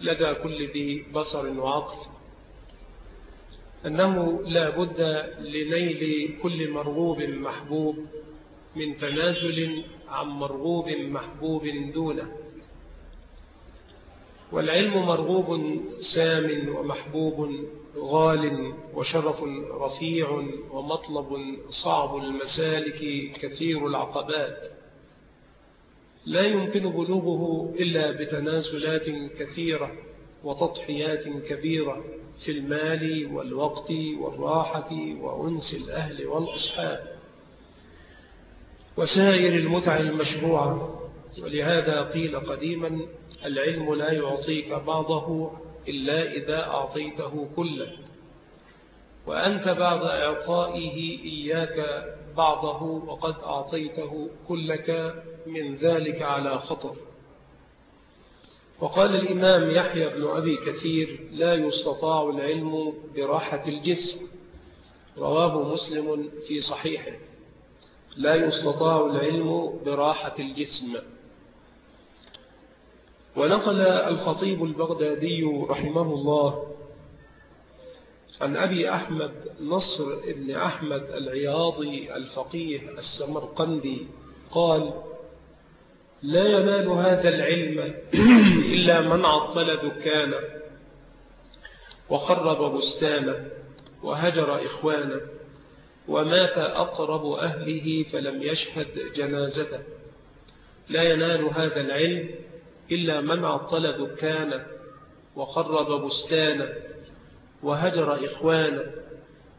لدى كل ذي بصر وعقل. أنه لا بد لنيل كل مرغوب محبوب من تنازل عن مرغوب محبوب دونه. والعلم مرغوب سام ومحبوب غال وشرف رفيع ومطلب صعب المسالك كثير العقبات. لا يمكن بلوغه إلا بتنازلات كثيرة وتضحيات كبيرة في المال والوقت والراحة وأنس الأهل والأصحاب وسائر المتع المشروعة. ولهذا قيل قديما العلم لا يعطيك بعضه إلا إذا أعطيته كله. وأنت بعد إعطائه إياك بعضه وقد أعطيته كلك من ذلك على خطر. وقال الإمام يحيى بن أبي كثير لا يستطاع العلم براحة الجسم. رواه مسلم في صحيحه لا يستطاع العلم براحة الجسم. ونقل الخطيب البغدادي رحمه الله عن أبي أحمد نصر بن أحمد العياضي الفقيه السمرقندي قال لا ينال هذا العلم إلا من عطل دكانه وخرب بستانه وهجر إخوانه ومات أقرب أهله فلم يشهد جنازته. لا ينال هذا العلم إلا من عطل دكانه وخرب بستانه وهجر إخوانه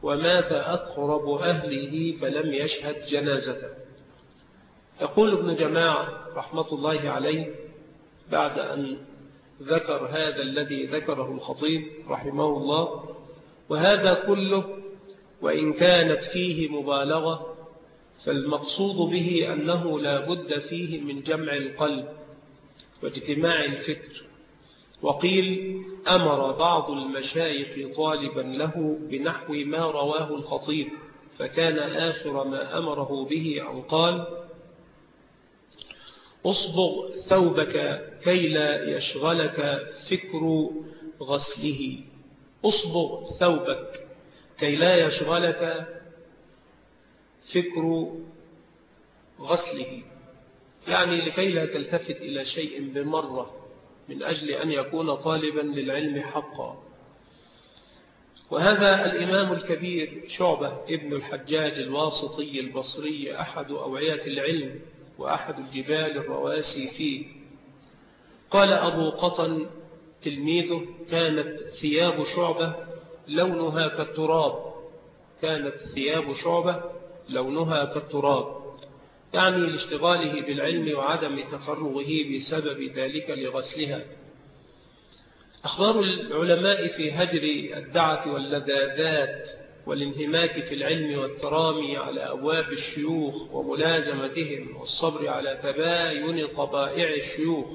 ومات أقرب أهله فلم يشهد جنازته. يقول ابن جماعة رحمة الله عليه بعد أن ذكر هذا الذي ذكره الخطيب رحمه الله وهذا كله وإن كانت فيه مبالغة فالمقصود به أنه لا بد فيه من جمع القلب واجتماع الفكر. وقيل أمر بعض المشايخ طالبا له بنحو ما رواه الخطيب فكان آخر ما أمره به أن قال أصبغ ثوبك كي لا يشغلك فكر غسله. أصبغ ثوبك كي لا يشغلك فكر غسله. يعني لكي لا تلتفت إلى شيء بمرة من أجل أن يكون طالبا للعلم حقا. وهذا الإمام الكبير شعبة ابن الحجاج الواسطي البصري أحد أوعية العلم. وأحد الجبال الرواسي فيه. قال أبو قطن تلميذه كانت ثياب شعبة لونها كالتراب. كانت ثياب شعبة لونها كالتراب. يعني لاشتغاله بالعلم وعدم تفرغه بسبب ذلك لغسلها. أخبار العلماء في هجر الدعة واللذاذات والانهماك في العلم والترامي على أبواب الشيوخ وملازمتهم والصبر على تباين طبائع الشيوخ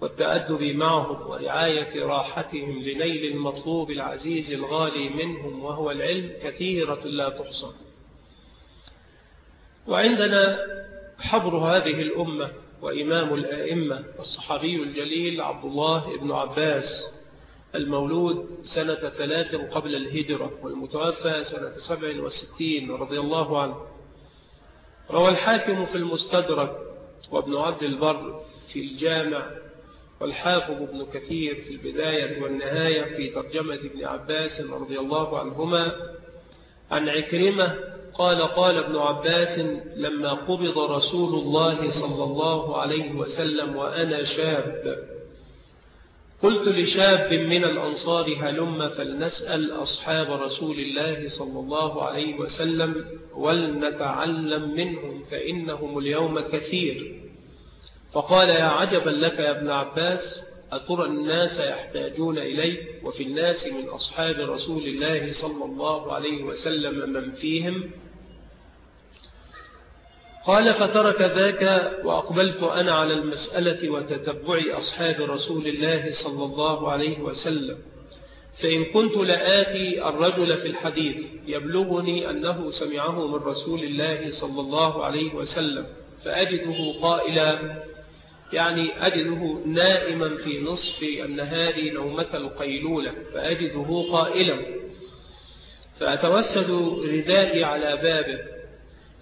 والتأدب معهم ورعاية راحتهم لنيل المطلوب العزيز الغالي منهم وهو العلم كثيرة لا تحصى. وعندنا حبر هذه الأمة وإمام الآئمة الصحابي الجليل عبد الله بن عباس المولود سنة ثلاث قبل الهجرة والمتوفى سنة سبع وستين رضي الله عنه. روى الحاكم في المستدرك وابن عبد البر في الجامع والحافظ ابن كثير في البداية والنهاية في ترجمة ابن عباس رضي الله عنهما. عن عكرمة قال قال ابن عباس لما قبض رسول الله صلى الله عليه وسلم وأنا شاب قلت لشاب من الأنصار هلم فلنسأل أصحاب رسول الله صلى الله عليه وسلم ولنتعلم منهم فإنهم اليوم كثير. فقال يا عجبا لك يا ابن عباس أترى الناس يحتاجون إليك وفي الناس من أصحاب رسول الله صلى الله عليه وسلم من فيهم؟ قال فترك ذاك وأقبلت أنا على المسألة وتتبع أصحاب رسول الله صلى الله عليه وسلم. فإن كنت لآتي الرجل في الحديث يبلغني أنه سمعه من رسول الله صلى الله عليه وسلم فأجده قائلا يعني أجده نائما في نصف النهار نومة القيلولة فأجده قائلا. فأتوسد ردائي على بابه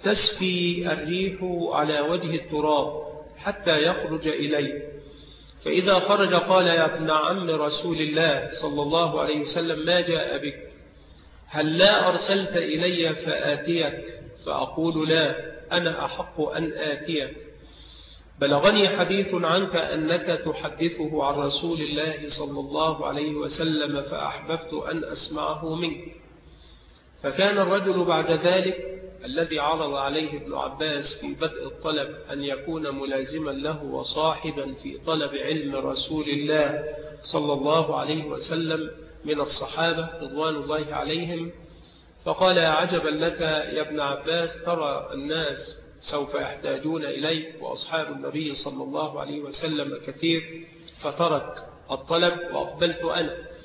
تسفي الريح على وجه التراب حتى يخرج إليه. فإذا خرج قال يا ابن عم رسول الله صلى الله عليه وسلم ما جاء بك؟ هل لا أرسلت إلي فآتيك؟ فأقول لا أنا أحق أن آتيك. بلغني حديث عنك أنك تحدثه عن رسول الله صلى الله عليه وسلم فأحببت أن أسمعه منك. فكان الرجل بعد ذلك الذي عرض عليه ابن عباس في بدء الطلب أن يكون ملازما له وصاحبا في طلب علم رسول الله صلى الله عليه وسلم من الصحابة رضوان الله عليهم. فقال يا عجبا لك يا ابن عباس ترى الناس سوف يحتاجون إليه وأصحاب النبي صلى الله عليه وسلم كثير فترك الطلب وأقبلت أنا.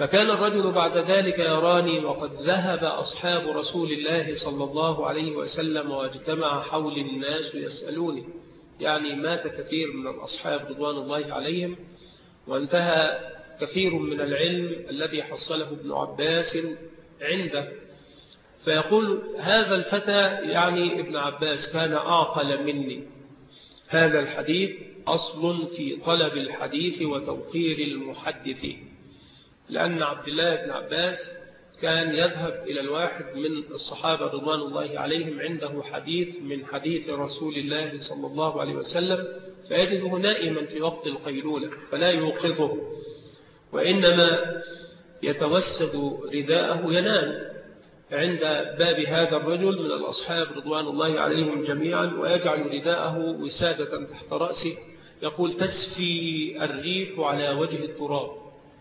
فكان الرجل بعد ذلك يراني وقد ذهب أصحاب رسول الله صلى الله عليه وسلم واجتمع حول الناس يسألوني. يعني مات كثير من الأصحاب رضوان الله عليهم وانتهى كثير من العلم الذي حصله ابن عباس عنده. فيقول هذا الفتى يعني ابن عباس كان أعقل مني. هذا الحديث أصل في طلب الحديث وتوقير المحدثين. لأن عبد الله بن عباس كان يذهب إلى الواحد من الصحابة رضوان الله عليهم عنده حديث من حديث رسول الله صلى الله عليه وسلم فيجده نائما في وقت القيلولة فلا يوقظه وإنما يتوسد رداءه ينام عند باب هذا الرجل من الأصحاب رضوان الله عليهم جميعا ويجعل رداءه وسادة تحت رأسه يقول تسفي الريح على وجه التراب.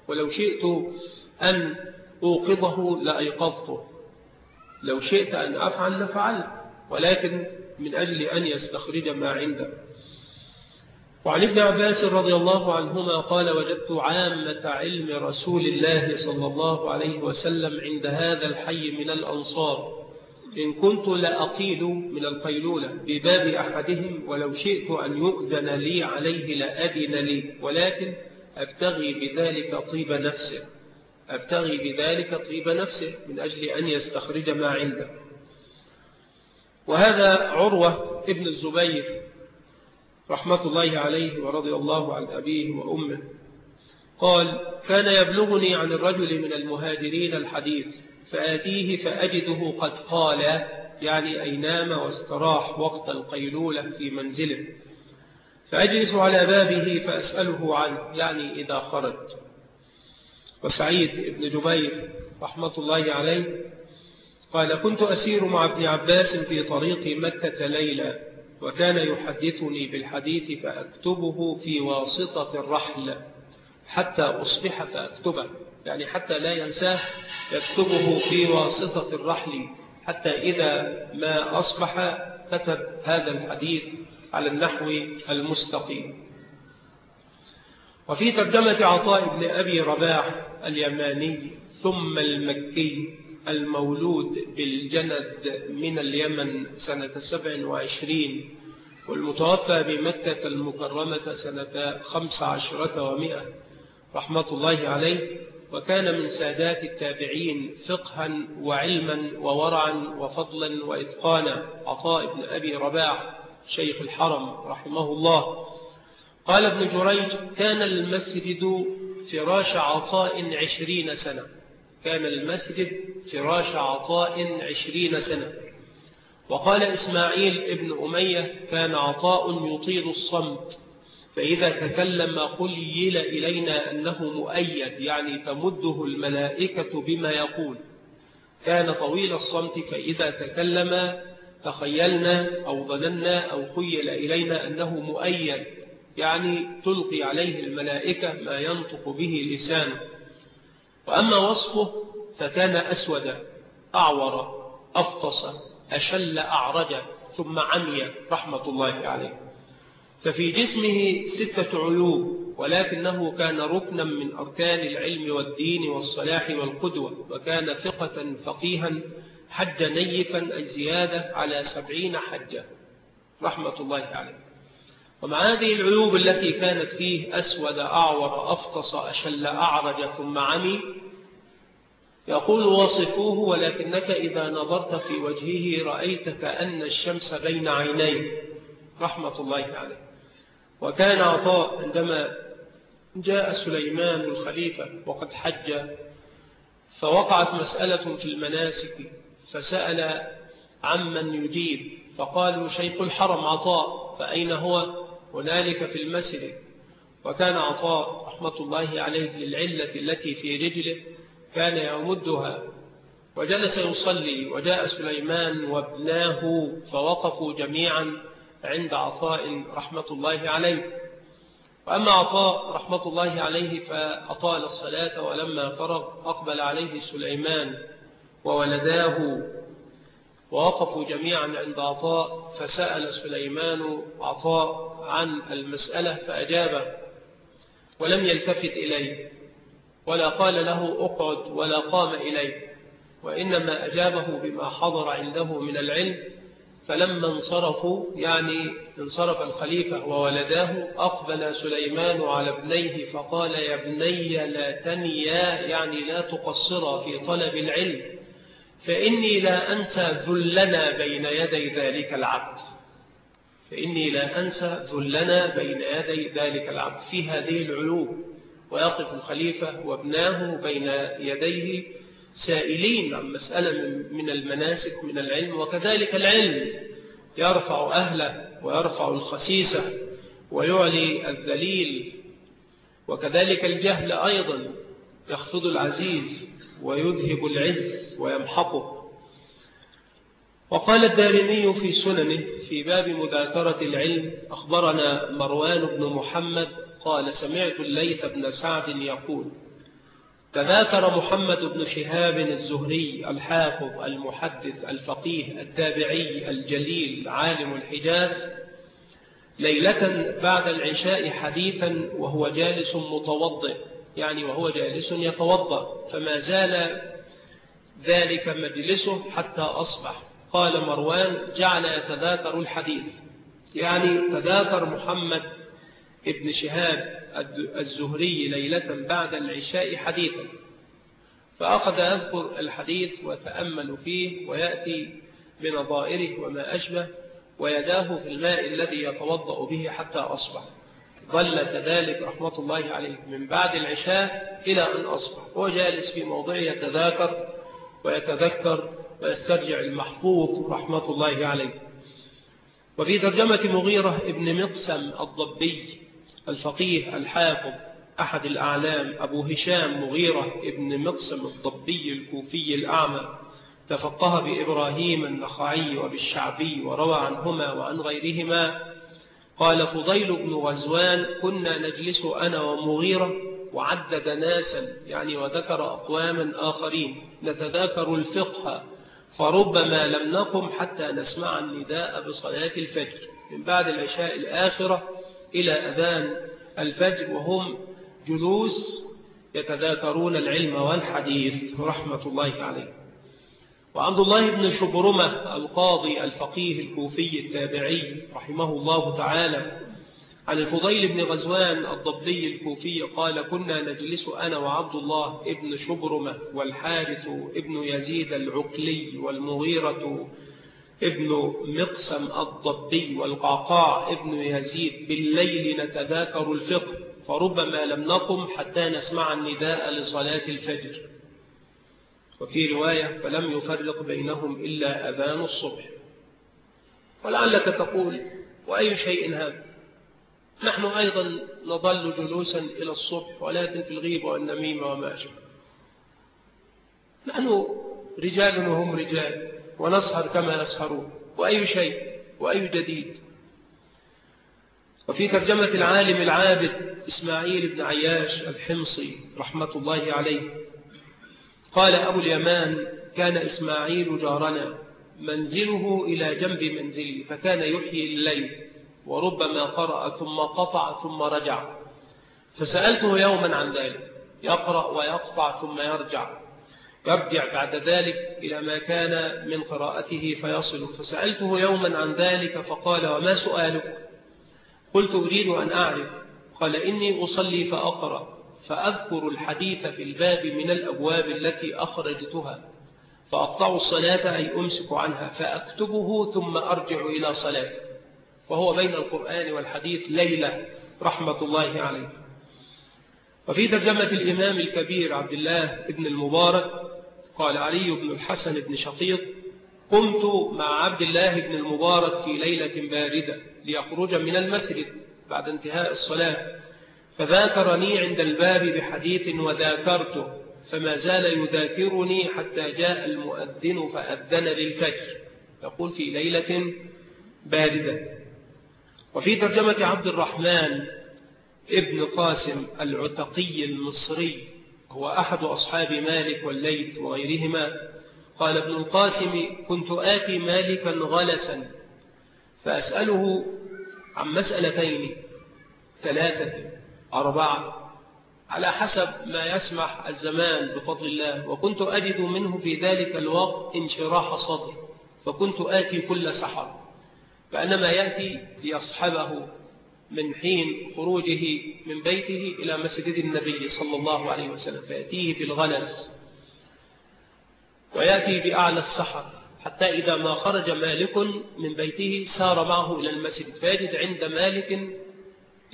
ولو شئت أن أوقظه لأيقظته لو شئت أن أفعل لفعلت ولكن من أجل أن يستخرج ما عنده. وعن ابن عباس رضي الله عنهما قال وجدت عامة علم رسول الله صلى الله عليه وسلم عند هذا الحي من الأنصار. إن كنت لأقيل من القيلولة بباب أحدهم ولو شئت أن يؤذن لي عليه لأذن لي ولكن أبتغي بذلك طيب نفسه. أبتغي بذلك طيب نفسه من أجل أن يستخرج ما عنده. وهذا عروة ابن الزبير رحمة الله عليه ورضي الله عن أبيه وأمه. قال كان يبلغني عن الرجل من المهاجرين الحديث فآتيه فأجده قد قال يعني أي نام واستراح وقت القيلولة في منزله. فأجلس على بابه فأسأله عنه يعني إذا خرج. وسعيد بن جبير رحمة الله عليه قال كنت أسير مع ابن عباس في طريق مكة ليلة وكان يحدثني بالحديث فأكتبه في واسطة الرحل حتى أصبح فأكتبه يعني حتى لا ينساه يكتبه في واسطة الرحل حتى إذا ما أصبح كتب هذا الحديث على النحو المستقيم. وفي ترجمة عطاء بن أبي رباح اليماني ثم المكي المولود بالجند من اليمن سنة سبع وعشرين والمتوفى بمكة المكرمة سنة خمس عشرة ومئة رحمة الله عليه وكان من سادات التابعين فقها وعلما وورعا وفضلا وإتقانا. عطاء بن أبي رباح شيخ الحرم رحمه الله. قال ابن جريج كان المسجد فراش عطاء عشرين سنة. كان المسجد فراش عطاء عشرين سنة. وقال إسماعيل ابن أمية كان عطاء يطيل الصمت. فإذا تكلم خليل إلينا أنه مؤيد يعني تمده الملائكة بما يقول. كان طويل الصمت فإذا تكلم تخيلنا أو ظننا أو خيل إلينا أنه مؤيد يعني تلقي عليه الملائكة ما ينطق به لسانه. وأما وصفه فكان أسود أعور أفطس أشل أعرج ثم عمي رحمة الله عليه. ففي جسمه ستة عيوب ولكنه كان ركنا من أركان العلم والدين والصلاح والقدوة وكان ثقة فقيها حج نيفا أي زيادة على سبعين حجة. رحمة الله عليه. ومع هذه العيوب التي كانت فيه أسود أعور أفطس أشل أعرج ثم عمي يقول واصفوه ولكنك إذا نظرت في وجهه رأيت كأن الشمس بين عينيه رحمة الله عليه. وكان عطاء عندما جاء سليمان الخليفة وقد حج فوقعت مسألة في المناسك. فسأل عمن يجيب فقالوا شيخ الحرم عطاء فأين هو؟ هنالك في المسجد. وكان عطاء رحمة الله عليه للعلة التي في رجله كان يمدها. وجلس يصلي وجاء سليمان وابناه فوقفوا جميعا عند عطاء رحمة الله عليه. وأما عطاء رحمة الله عليه فأطال الصلاة ولما فرغ أقبل عليه سليمان. وولداه. ووقفوا جميعا عند عطاء فسأل سليمان عطاء عن المسألة فأجابه ولم يلتفت إليه ولا قال له أقعد ولا قام إليه وإنما أجابه بما حضر عنده من العلم فلما انصرفوا يعني انصرف الخليفة وولداه أقبل سليمان على ابنيه فقال يا ابني لا تنيا يعني لا تقصرا في طلب العلم. فإني لا أنسى ذلنا بين يدي ذلك العبد. فإني لا أنسى ذلنا بين يدي ذلك العبد. في هذه العلوم ويقف الخليفة وابناه بين يديه سائلين عن مسألة من المناسك من العلم وكذلك العلم. يرفع أهله ويرفع الخسيسة ويعلي الذليل وكذلك الجهل أيضا يخفض العزيز. ويذهب العز ويمحقه. وقال الدارمي في سننه في باب مذاكرة العلم أخبرنا مروان بن محمد قال سمعت الليث بن سعد يقول تذاكر محمد بن شهاب الزهري الحافظ المحدث الفقيه التابعي الجليل عالم الحجاز ليلة بعد العشاء حديثا وهو جالس متوضئ. يعني وهو جالس يتوضأ فما زال ذلك مجلسه حتى أصبح. قال مروان جعل يتذاكر الحديث. يعني تذاكر محمد ابن شهاب الزهري ليلة بعد العشاء حديثا. فأخذ يذكر الحديث وتأمل فيه ويأتي بنظائره وما أشبه ويداه في الماء الذي يتوضأ به حتى أصبح. ظل كذلك رحمة الله عليه. من بعد العشاء إلى أن أصبح. هو جالس في موضع يتذاكر ويتذكر ويسترجع المحفوظ رحمة الله عليه. وفي ترجمة مغيرة ابن مقسم الضبي الفقيه الحافظ أحد الأعلام أبو هشام مغيرة ابن مقسم الضبي الكوفي الأعمى تفقه بإبراهيم النخعي وبالشعبي وروى عنهما وعن غيرهما قال فضيل بن غزوان كنا نجلس أنا ومغيرة وعدد ناسا يعني وذكر أقواما آخرين نتذاكر الفقه فربما لم نقم حتى نسمع النداء بصلاة الفجر. من بعد العشاء الآخرة إلى أذان الفجر وهم جلوس يتذاكرون العلم والحديث. رحمة الله عليه. وعبد الله بن شبرمة القاضي الفقيه الكوفي التابعي رحمه الله تعالى عن الفضيل بن غزوان الضبي الكوفي قال كنا نجلس أنا وعبد الله ابن شبرمة والحارث ابن يزيد العقلي والمغيرة ابن مقسم الضبي والقعقاع ابن يزيد بالليل نتذاكر الفقه فربما لم نقم حتى نسمع النداء لصلاة الفجر. وفي رواية فلم يفرق بينهم إلا أذان الصبح. ولعلك تقول وأي شيء هذا؟ نحن أيضا نظل جلوسا إلى الصبح ولكن في الغيب والنميمة وما أشبه. نحن رجال وهم رجال ونسهر كما يسهرون. وأي شيء؟ وأي جديد؟ وفي ترجمة العالم العابد إسماعيل بن عياش الحمصي رحمة الله عليه قال أبو اليمان كان إسماعيل جارنا منزله إلى جنب منزلي فكان يحيي الليل وربما قرأ ثم قطع ثم رجع فسألته يوما عن ذلك يقرأ ويقطع ثم يرجع يرجع بعد ذلك إلى ما كان من قراءته فيصل فسألته يوما عن ذلك فقال وما سؤالك؟ قلت أريد أن أعرف قال إني أصلي فأقرأ فأذكر الحديث في الباب من الأبواب التي أخرجتها فأقطع الصلاة أي أمسك عنها فأكتبه ثم أرجع إلى صلاة. فهو بين القرآن والحديث ليلة رحمة الله عليه. وفي ترجمة الإمام الكبير عبد الله بن المبارك قال علي بن الحسن بن شقيق قمت مع عبد الله بن المبارك في ليلة باردة ليخرج من المسجد بعد انتهاء الصلاة. فذاكرني عند الباب بحديث وذاكرته فما زال يذاكرني حتى جاء المؤذن فأذن للفجر. يقول في ليلة باردة. وفي ترجمة عبد الرحمن ابن قاسم العتقي المصري هو أحد أصحاب مالك والليث وغيرهما قال ابن القاسم كنت آتي مالكا غلسا فأسأله عن مسألتين ثلاثة أربعة على حسب ما يسمح الزمان بفضل الله. وكنت أجد منه في ذلك الوقت انشراح صدر فكنت آتي كل سحر. فأنما يأتي ليصحبه من حين خروجه من بيته إلى مسجد النبي صلى الله عليه وسلم فيأتيه بالغلس ويأتي بأعلى السحر حتى إذا ما خرج مالك من بيته سار معه إلى المسجد فيجد عند مالك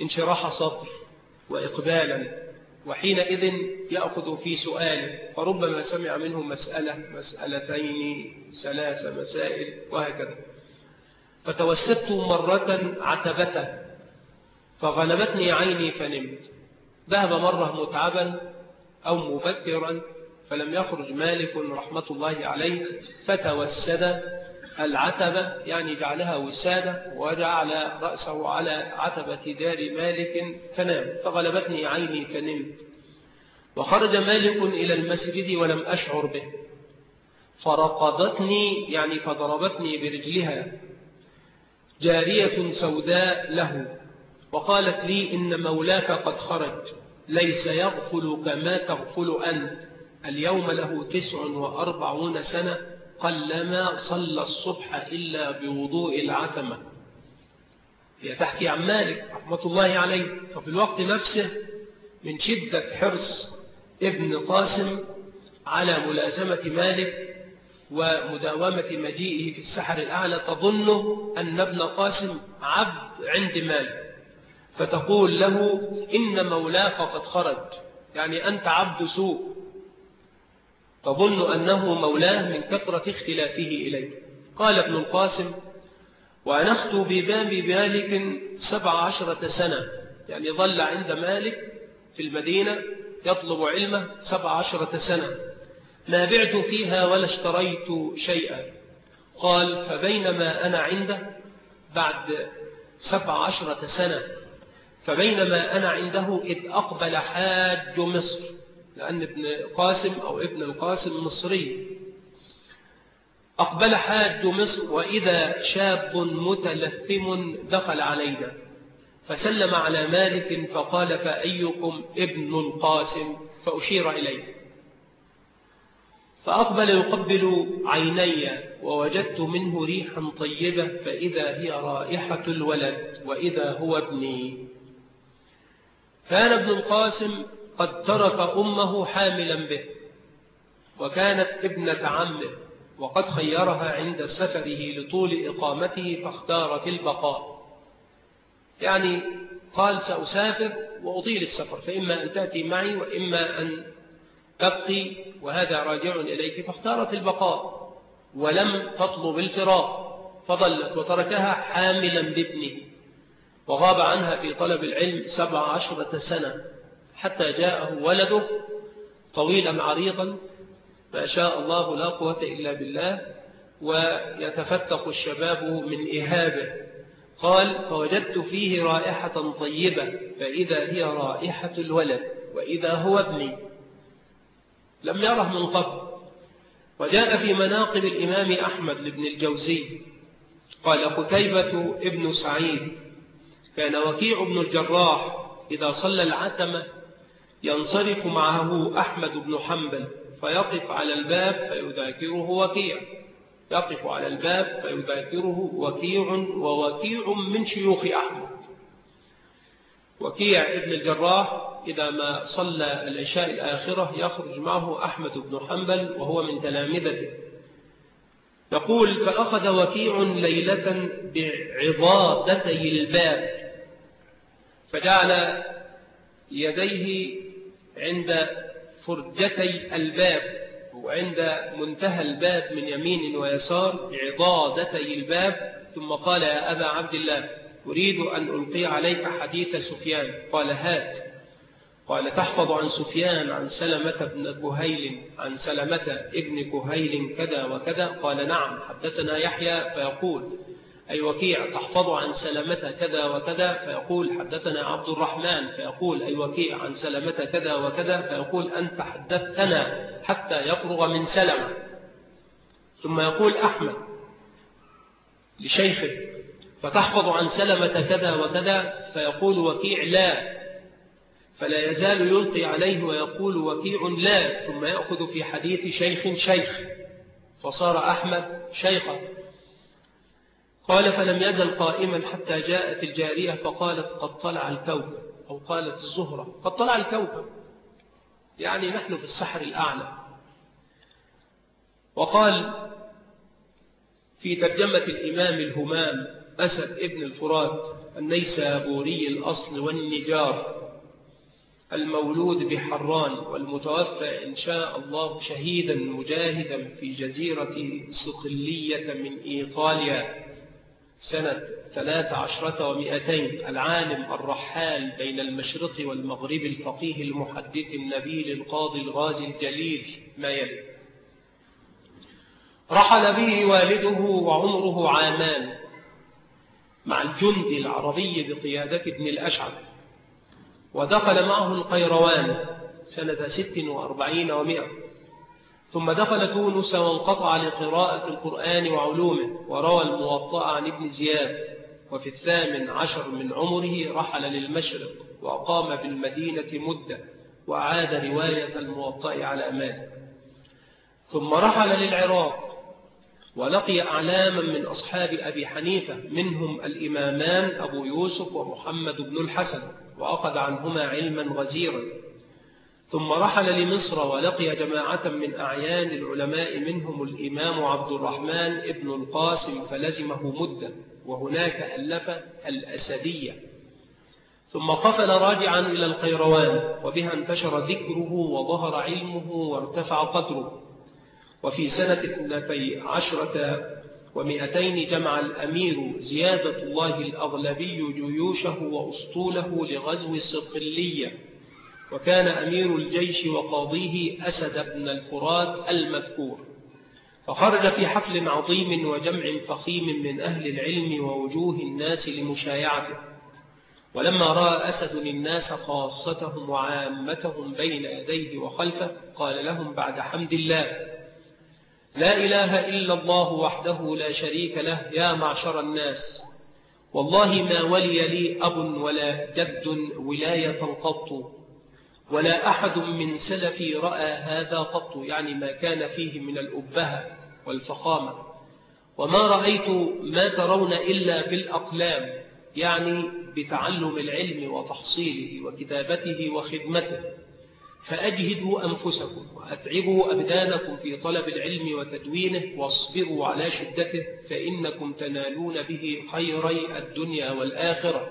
انشراح صدر. وإقبالا وحينئذ يأخذ في سؤاله فربما سمع منه مسألة مسألتين ثلاث مسائل وهكذا. فتوسدت مرة عتبته فغلبتني عيني فنمت. ذهب مرة متعبا أو مبكرا فلم يخرج مالك رحمة الله عليه فتوسد العتبة يعني جعلها وسادة وجعل رأسه على عتبة دار مالك فنام فغلبتني عيني فنمت. وخرج مالك إلى المسجد ولم أشعر به. فرقضتني يعني فضربتني برجلها. جارية سوداء له. وقالت لي إن مولاك قد خرج ليس يغفل كما تغفل أنت. اليوم له تسع وأربعون سنة. قلما صلى الصبح إلا بوضوء العتمة. هي تحكي عن مالك رحمة الله عليه ففي الوقت نفسه من شدة حرص ابن قاسم على ملازمة مالك ومداومة مجيئه في السحر الأعلى تظن أن ابن قاسم عبد عند مالك. فتقول له إن مولاك قد خرج يعني أنت عبد سوء. تظن أنه مولاه من كثرة اختلافه إليه. قال ابن القاسم وأنخت بباب مالك سبع عشرة سنة. يعني ظل عند مالك في المدينة يطلب علمه سبع عشرة سنة. ما بعت فيها ولا اشتريت شيئا. قال فبينما أنا عنده بعد سبع عشرة سنة فبينما أنا عنده إذ أقبل حاج مصر. لأن ابن قاسم أو ابن القاسم مصري. أقبل حاج مصر وإذا شاب متلثم دخل علينا. فسلم على مالك فقال فأيكم ابن القاسم؟ فأشير إليه. فأقبل يقبل عيني ووجدت منه ريحا طيبة فإذا هي رائحة الولد وإذا هو ابني. كان ابن القاسم قد ترك أمه حاملا به وكانت ابنة عمه وقد خيرها عند سفره لطول إقامته فاختارت البقاء. يعني قال سأسافر وأطيل السفر فإما أن تأتي معي وإما أن تبقي وهذا راجع إليك فاختارت البقاء ولم تطلب الفراق فضلت وتركها حاملا بابنه وغاب عنها في طلب العلم سبع عشرة سنة. حتى جاءه ولده طويلا عريضا ما شاء الله لا قوة إلا بالله ويتفتق الشباب من إهابه. قال فوجدت فيه رائحة طيبة فإذا هي رائحة الولد وإذا هو ابني. لم يره من قبل. وجاء في مناقب الإمام أحمد لابن الجوزي. قال قتيبة ابن سعيد كان وكيع بن الجراح إذا صلى العتمة ينصرف معه أحمد بن حنبل فيقف على الباب فيذاكره وكيع. يقف على الباب فيذاكره وكيع ووكيع من شيوخ أحمد. وكيع ابن الجراح إذا ما صلى العشاء الآخرة يخرج معه أحمد بن حنبل وهو من تلامذته. يقول فأخذ وكيع ليلة بعضادتي الباب فجعل يديه عند فرجتي الباب وعند منتهى الباب من يمين ويسار بعضادتي الباب. ثم قال يا أبا عبد الله أريد أن ألقي عليك حديث سفيان. قال هات. قال تحفظ عن سفيان عن سلمة بن كهيل عن سلمة ابن كهيل كذا وكذا. قال نعم حدثنا يحيى. فيقول أي وكيع تحفظ عن سلمة كذا وكذا فيقول حدثنا عبد الرحمن فيقول أي وكيع عن سلمة كذا وكذا فيقول أنت حدثتنا حتى يفرغ من سلمة ثم يقول أحمد لشيخه فتحفظ عن سلمة كذا وكذا فيقول وكيع لا فلا يزال يلقي عليه ويقول وكيع لا ثم يأخذ في حديث شيخ شيخ فصار أحمد شيخا قال فلم يزل قائما حتى جاءت الجارية فقالت قد طلع الكوكب أو قالت الزهرة. قد طلع الكوكب. يعني نحن في السحر الأعلى. وقال في ترجمة الإمام الهمام أسد ابن الفرات النيسابوري الأصل والنجار المولود بحران والمتوفى إن شاء الله شهيدا مجاهدا في جزيرة صقلية من إيطاليا. سنة ثلاث عشرة ومئتين العالم الرحال بين المشرق والمغرب الفقيه المحدث النبيل القاضي الغازي الجليل ما يلي. رحل به والده وعمره عامان مع الجند العربي بقيادة ابن الأشعب ودخل معه القيروان سنة ست وأربعين ومئة. ثم دخل تونس وانقطع لقراءة القرآن وعلومه وروى الموطأ عن ابن زياد وفي الثامن عشر من عمره رحل للمشرق وأقام بالمدينة مدة وعاد رواية الموطأ على مالك. ثم رحل للعراق ولقي أعلاما من أصحاب أبي حنيفة منهم الإمامان أبو يوسف ومحمد بن الحسن وأخذ عنهما علما غزيرا. ثم رحل لمصر ولقي جماعة من أعيان العلماء منهم الإمام عبد الرحمن ابن القاسم فلزمه مدة وهناك ألف الأسدية. ثم قفل راجعا إلى القيروان وبها انتشر ذكره وظهر علمه وارتفع قدره. وفي سنة اثنتي عشرة ومئتين جمع الأمير زيادة الله الأغلبي جيوشه وأسطوله لغزو صقلية. وكان أمير الجيش وقاضيه أسد بن الفرات المذكور. فخرج في حفل عظيم وجمع فخيم من أهل العلم ووجوه الناس لمشايعته. ولما رأى أسد الناس خاصتهم وعامتهم بين يديه وخلفه قال لهم بعد حمد الله لا إله إلا الله وحده لا شريك له يا معشر الناس. والله ما ولي لي أب ولا جد ولاية قط. ولا أحد من سلفي رأى هذا قط يعني ما كان فيه من الأبهة والفخامة. وما رأيت ما ترون إلا بالأقلام يعني بتعلم العلم وتحصيله وكتابته وخدمته. فأجهدوا أنفسكم وأتعبوا أبدانكم في طلب العلم وتدوينه واصبروا على شدته فإنكم تنالون به خيري الدنيا والآخرة.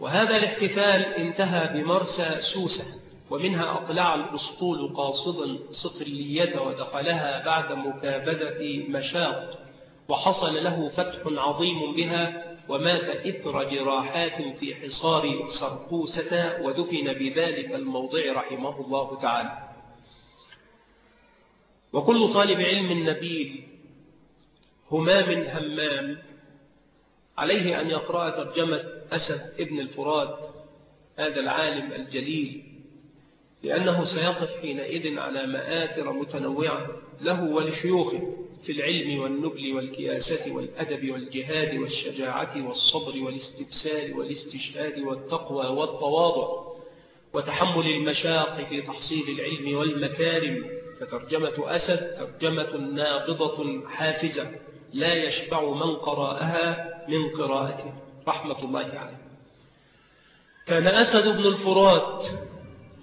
وهذا الاحتفال انتهى بمرسى سوسة ومنها أقلع الأسطول قاصدا صقلية ودخلها بعد مكابدة مشاق وحصل له فتح عظيم بها ومات إثر جراحات في حصار سرقوسة ودفن بذلك الموضع رحمه الله تعالى. وكل طالب علم نبيل همام همام عليه أن يقرأ ترجمة أسد ابن الفرات هذا العالم الجليل لأنه سيقف حينئذ على مآثر متنوعة له ولشيوخه في العلم والنبل والكياسة والأدب والجهاد والشجاعة والصبر والاستبسال والاستشهاد والتقوى والتواضع وتحمل المشاق في تحصيل العلم والمكارم. فترجمة أسد ترجمة نابضة حافزة لا يشبع من قرأها من قراءته رحمة الله تعالى كان أسد بن الفرات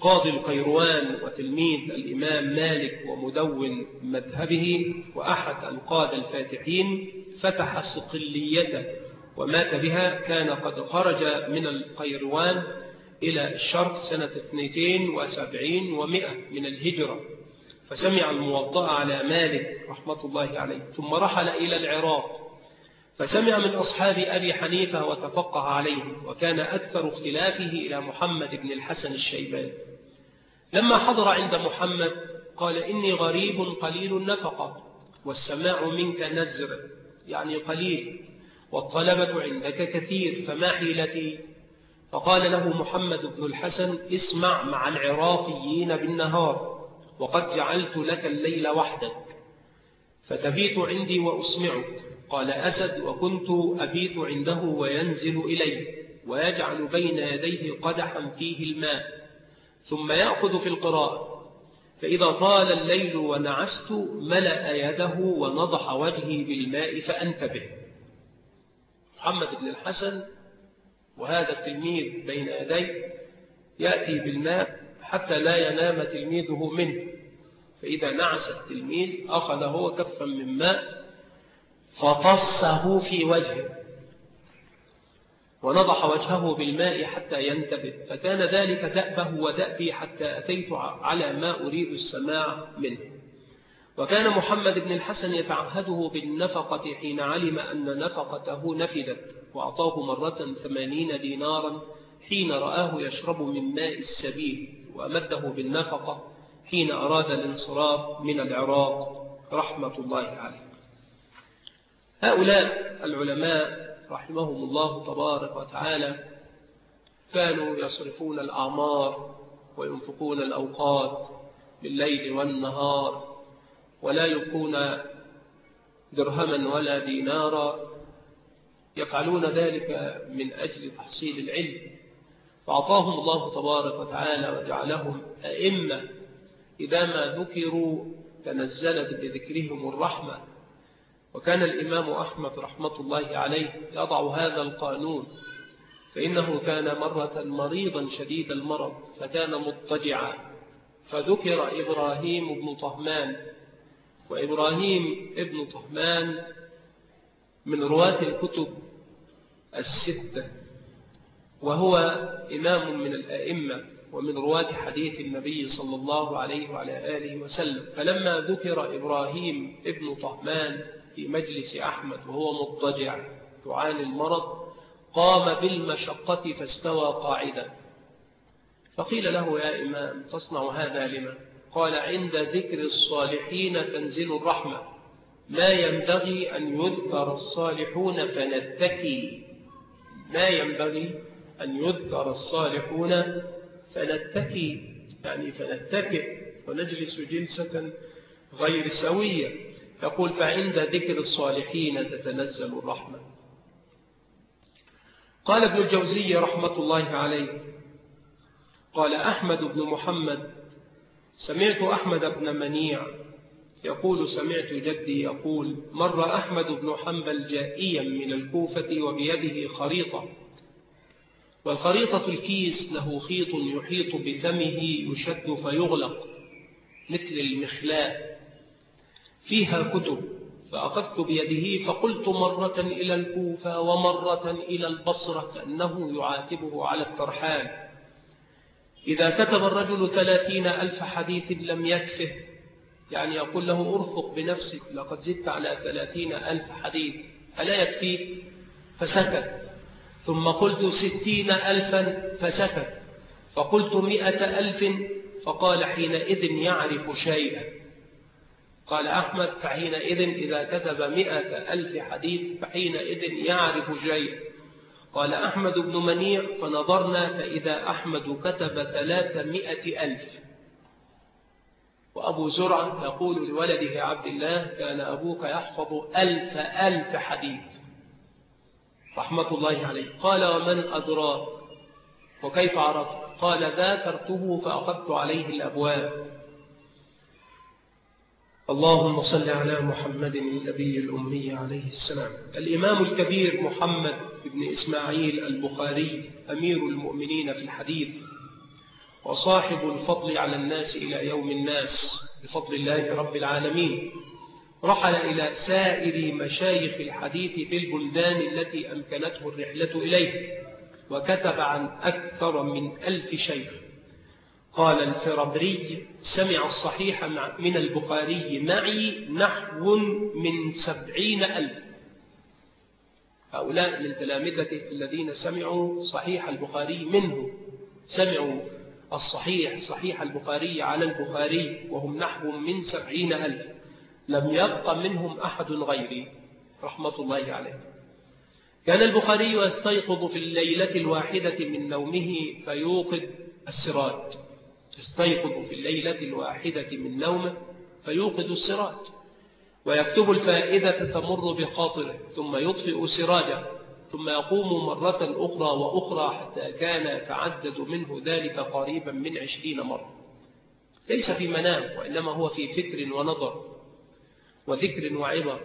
قاضي القيروان وتلميذ الإمام مالك ومدون مذهبه وأحد أنقاد الفاتحين فتح صقلية ومات بها. كان قد خرج من القيروان إلى الشرق سنة 72 ومئة من الهجرة فسمع الموطأ على مالك رحمة الله عليه ثم رحل إلى العراق. فسمع من أصحاب أبي حنيفة وتفقه عليه وكان أكثر اختلافه إلى محمد بن الحسن الشيباني. لما حضر عند محمد قال إني غريب قليل النفقة والسماع منك نزر يعني قليل والطلبة عندك كثير فما حيلتي؟ فقال له محمد بن الحسن اسمع مع العراقيين بالنهار وقد جعلت لك الليل وحدك فتبيت عندي وأسمعك. قال أسد وكنت أبيت عنده وينزل إلي ويجعل بين يديه قدحا فيه الماء ثم يأخذ في القراءة فإذا طال الليل ونعست ملأ يده ونضح وجهي بالماء فأنتبه محمد بن الحسن وهذا التلميذ بين يديه يأتي بالماء حتى لا ينام تلميذه منه. فإذا نعس التلميذ أخذ هو كفا من ماء فطصه في وجهه. ونضح وجهه بالماء حتى ينتبه. فكان ذلك دأبه ودأبي حتى أتيت على ما أريد السماع منه. وكان محمد بن الحسن يتعهده بالنفقة حين علم أن نفقته نفدت وأعطاه مرة ثمانين دينارا حين رآه يشرب من ماء السبيل وأمده بالنفقة حين أراد الانصراف من العراق. رحمة الله عليه. هؤلاء العلماء رحمهم الله تبارك وتعالى كانوا يصرفون الأعمار وينفقون الأوقات بالليل والنهار ولا يبقون درهما ولا دينارا. يفعلون ذلك من أجل تحصيل العلم. فأعطاهم الله تبارك وتعالى وجعلهم أئمة. إذا ما ذكروا تنزلت بذكرهم الرحمة. وكان الإمام أحمد رحمة الله عليه يضع هذا القانون فإنه كان مرة مريضا شديد المرض فكان مضطجعا. فذكر إبراهيم بن طهمان وإبراهيم ابن طهمان من رواة الكتب الستة وهو إمام من الأئمة ومن رواة حديث النبي صلى الله عليه وعلى آله وسلم. فلما ذكر إبراهيم ابن طهمان في مجلس أحمد وهو مضطجع يعاني المرض قام بالمشقة فاستوى قاعدا. فقيل له يا إمام تصنع هذا لما؟ قال عند ذكر الصالحين تنزل الرحمة. ما ينبغي أن يذكر الصالحون فنتكي. ما ينبغي أن يذكر الصالحون فنتكي. يعني فنتكئ ونجلس جلسة غير سوية. يقول فعند ذكر الصالحين تتنزل الرحمة. قال ابن الجوزي رحمة الله عليه قال أحمد بن محمد سمعت أحمد بن منيع يقول سمعت جدي يقول مر أحمد بن حنبل جائيا من الكوفة وبيده خريطة والخريطة الكيس له خيط يحيط بفمه يشد فيغلق مثل المخلاء. فيها كتب. فأخذت بيده فقلت مرة إلى الكوفة ومرة إلى البصرة كأنه يعاتبه على الترحال. إذا كتب الرجل ثلاثين ألف حديث لم يكفه يعني يقول له أرفق بنفسك لقد زدت على ثلاثين ألف حديث ألا يكفيك فسكت. ثم قلت ستين ألفا فسكت. فقلت مئة ألف فقال حينئذ يعرف شيئا. قال أحمد فحينئذ إذا كتب مئة ألف حديث فحينئذ يعرف شيئا قال أحمد بن منيع فنظرنا فإذا أحمد كتب ثلاثمائة ألف. وأبو زرعة يقول لولده عبد الله كان أبوك يحفظ ألف ألف حديث. رحمة الله عليه. قال ومن أدراك؟ وكيف عرفت؟ قال ذاكرته فأخذت عليه الأبواب. اللهم صل على محمد النبي الأمي عليه السلام. الإمام الكبير محمد بن إسماعيل البخاري أمير المؤمنين في الحديث وصاحب الفضل على الناس إلى يوم الناس بفضل الله رب العالمين. رحل إلى سائر مشايخ الحديث في البلدان التي أمكنته الرحلة إليه وكتب عن أكثر من ألف شيخ. قال الفربري سمع الصحيح من البخاري معي نحو من سبعين ألف. هؤلاء من تلامذته الذين سمعوا صحيح البخاري منه. سمعوا الصحيح صحيح البخاري على البخاري وهم نحو من سبعين ألف. لم يبق منهم أحد غيري. رحمة الله عليه. كان البخاري يستيقظ في الليلة الواحدة من نومه فيوقظ السراج. يستيقظ في الليلة الواحدة من نومه فيوقظ السراج ويكتب الفائدة تمر بخاطره ثم يطفئ سراجه ثم يقوم مرة أخرى وأخرى حتى كان يتعدد منه ذلك قريبا من عشرين مرة. ليس في منام وإنما هو في فكر ونظر وذكر وعبر.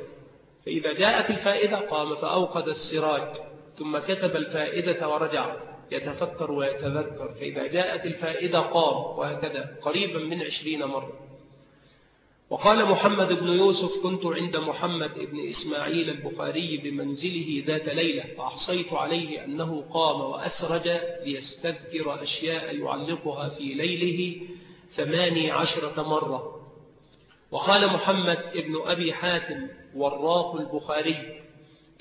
فإذا جاءت الفائدة قام فأوقد السراج ثم كتب الفائدة ورجع. يتفكر ويتذكر فإذا جاءت الفائدة قام وهكذا قريبا من عشرين مرة. وقال محمد بن يوسف كنت عند محمد بن إسماعيل البخاري بمنزله ذات ليلة فأحصيت عليه أنه قام وأسرج ليستذكر أشياء يعلقها في ليله ثماني عشرة مرة. وقال محمد ابن أبي حاتم وراق البخاري.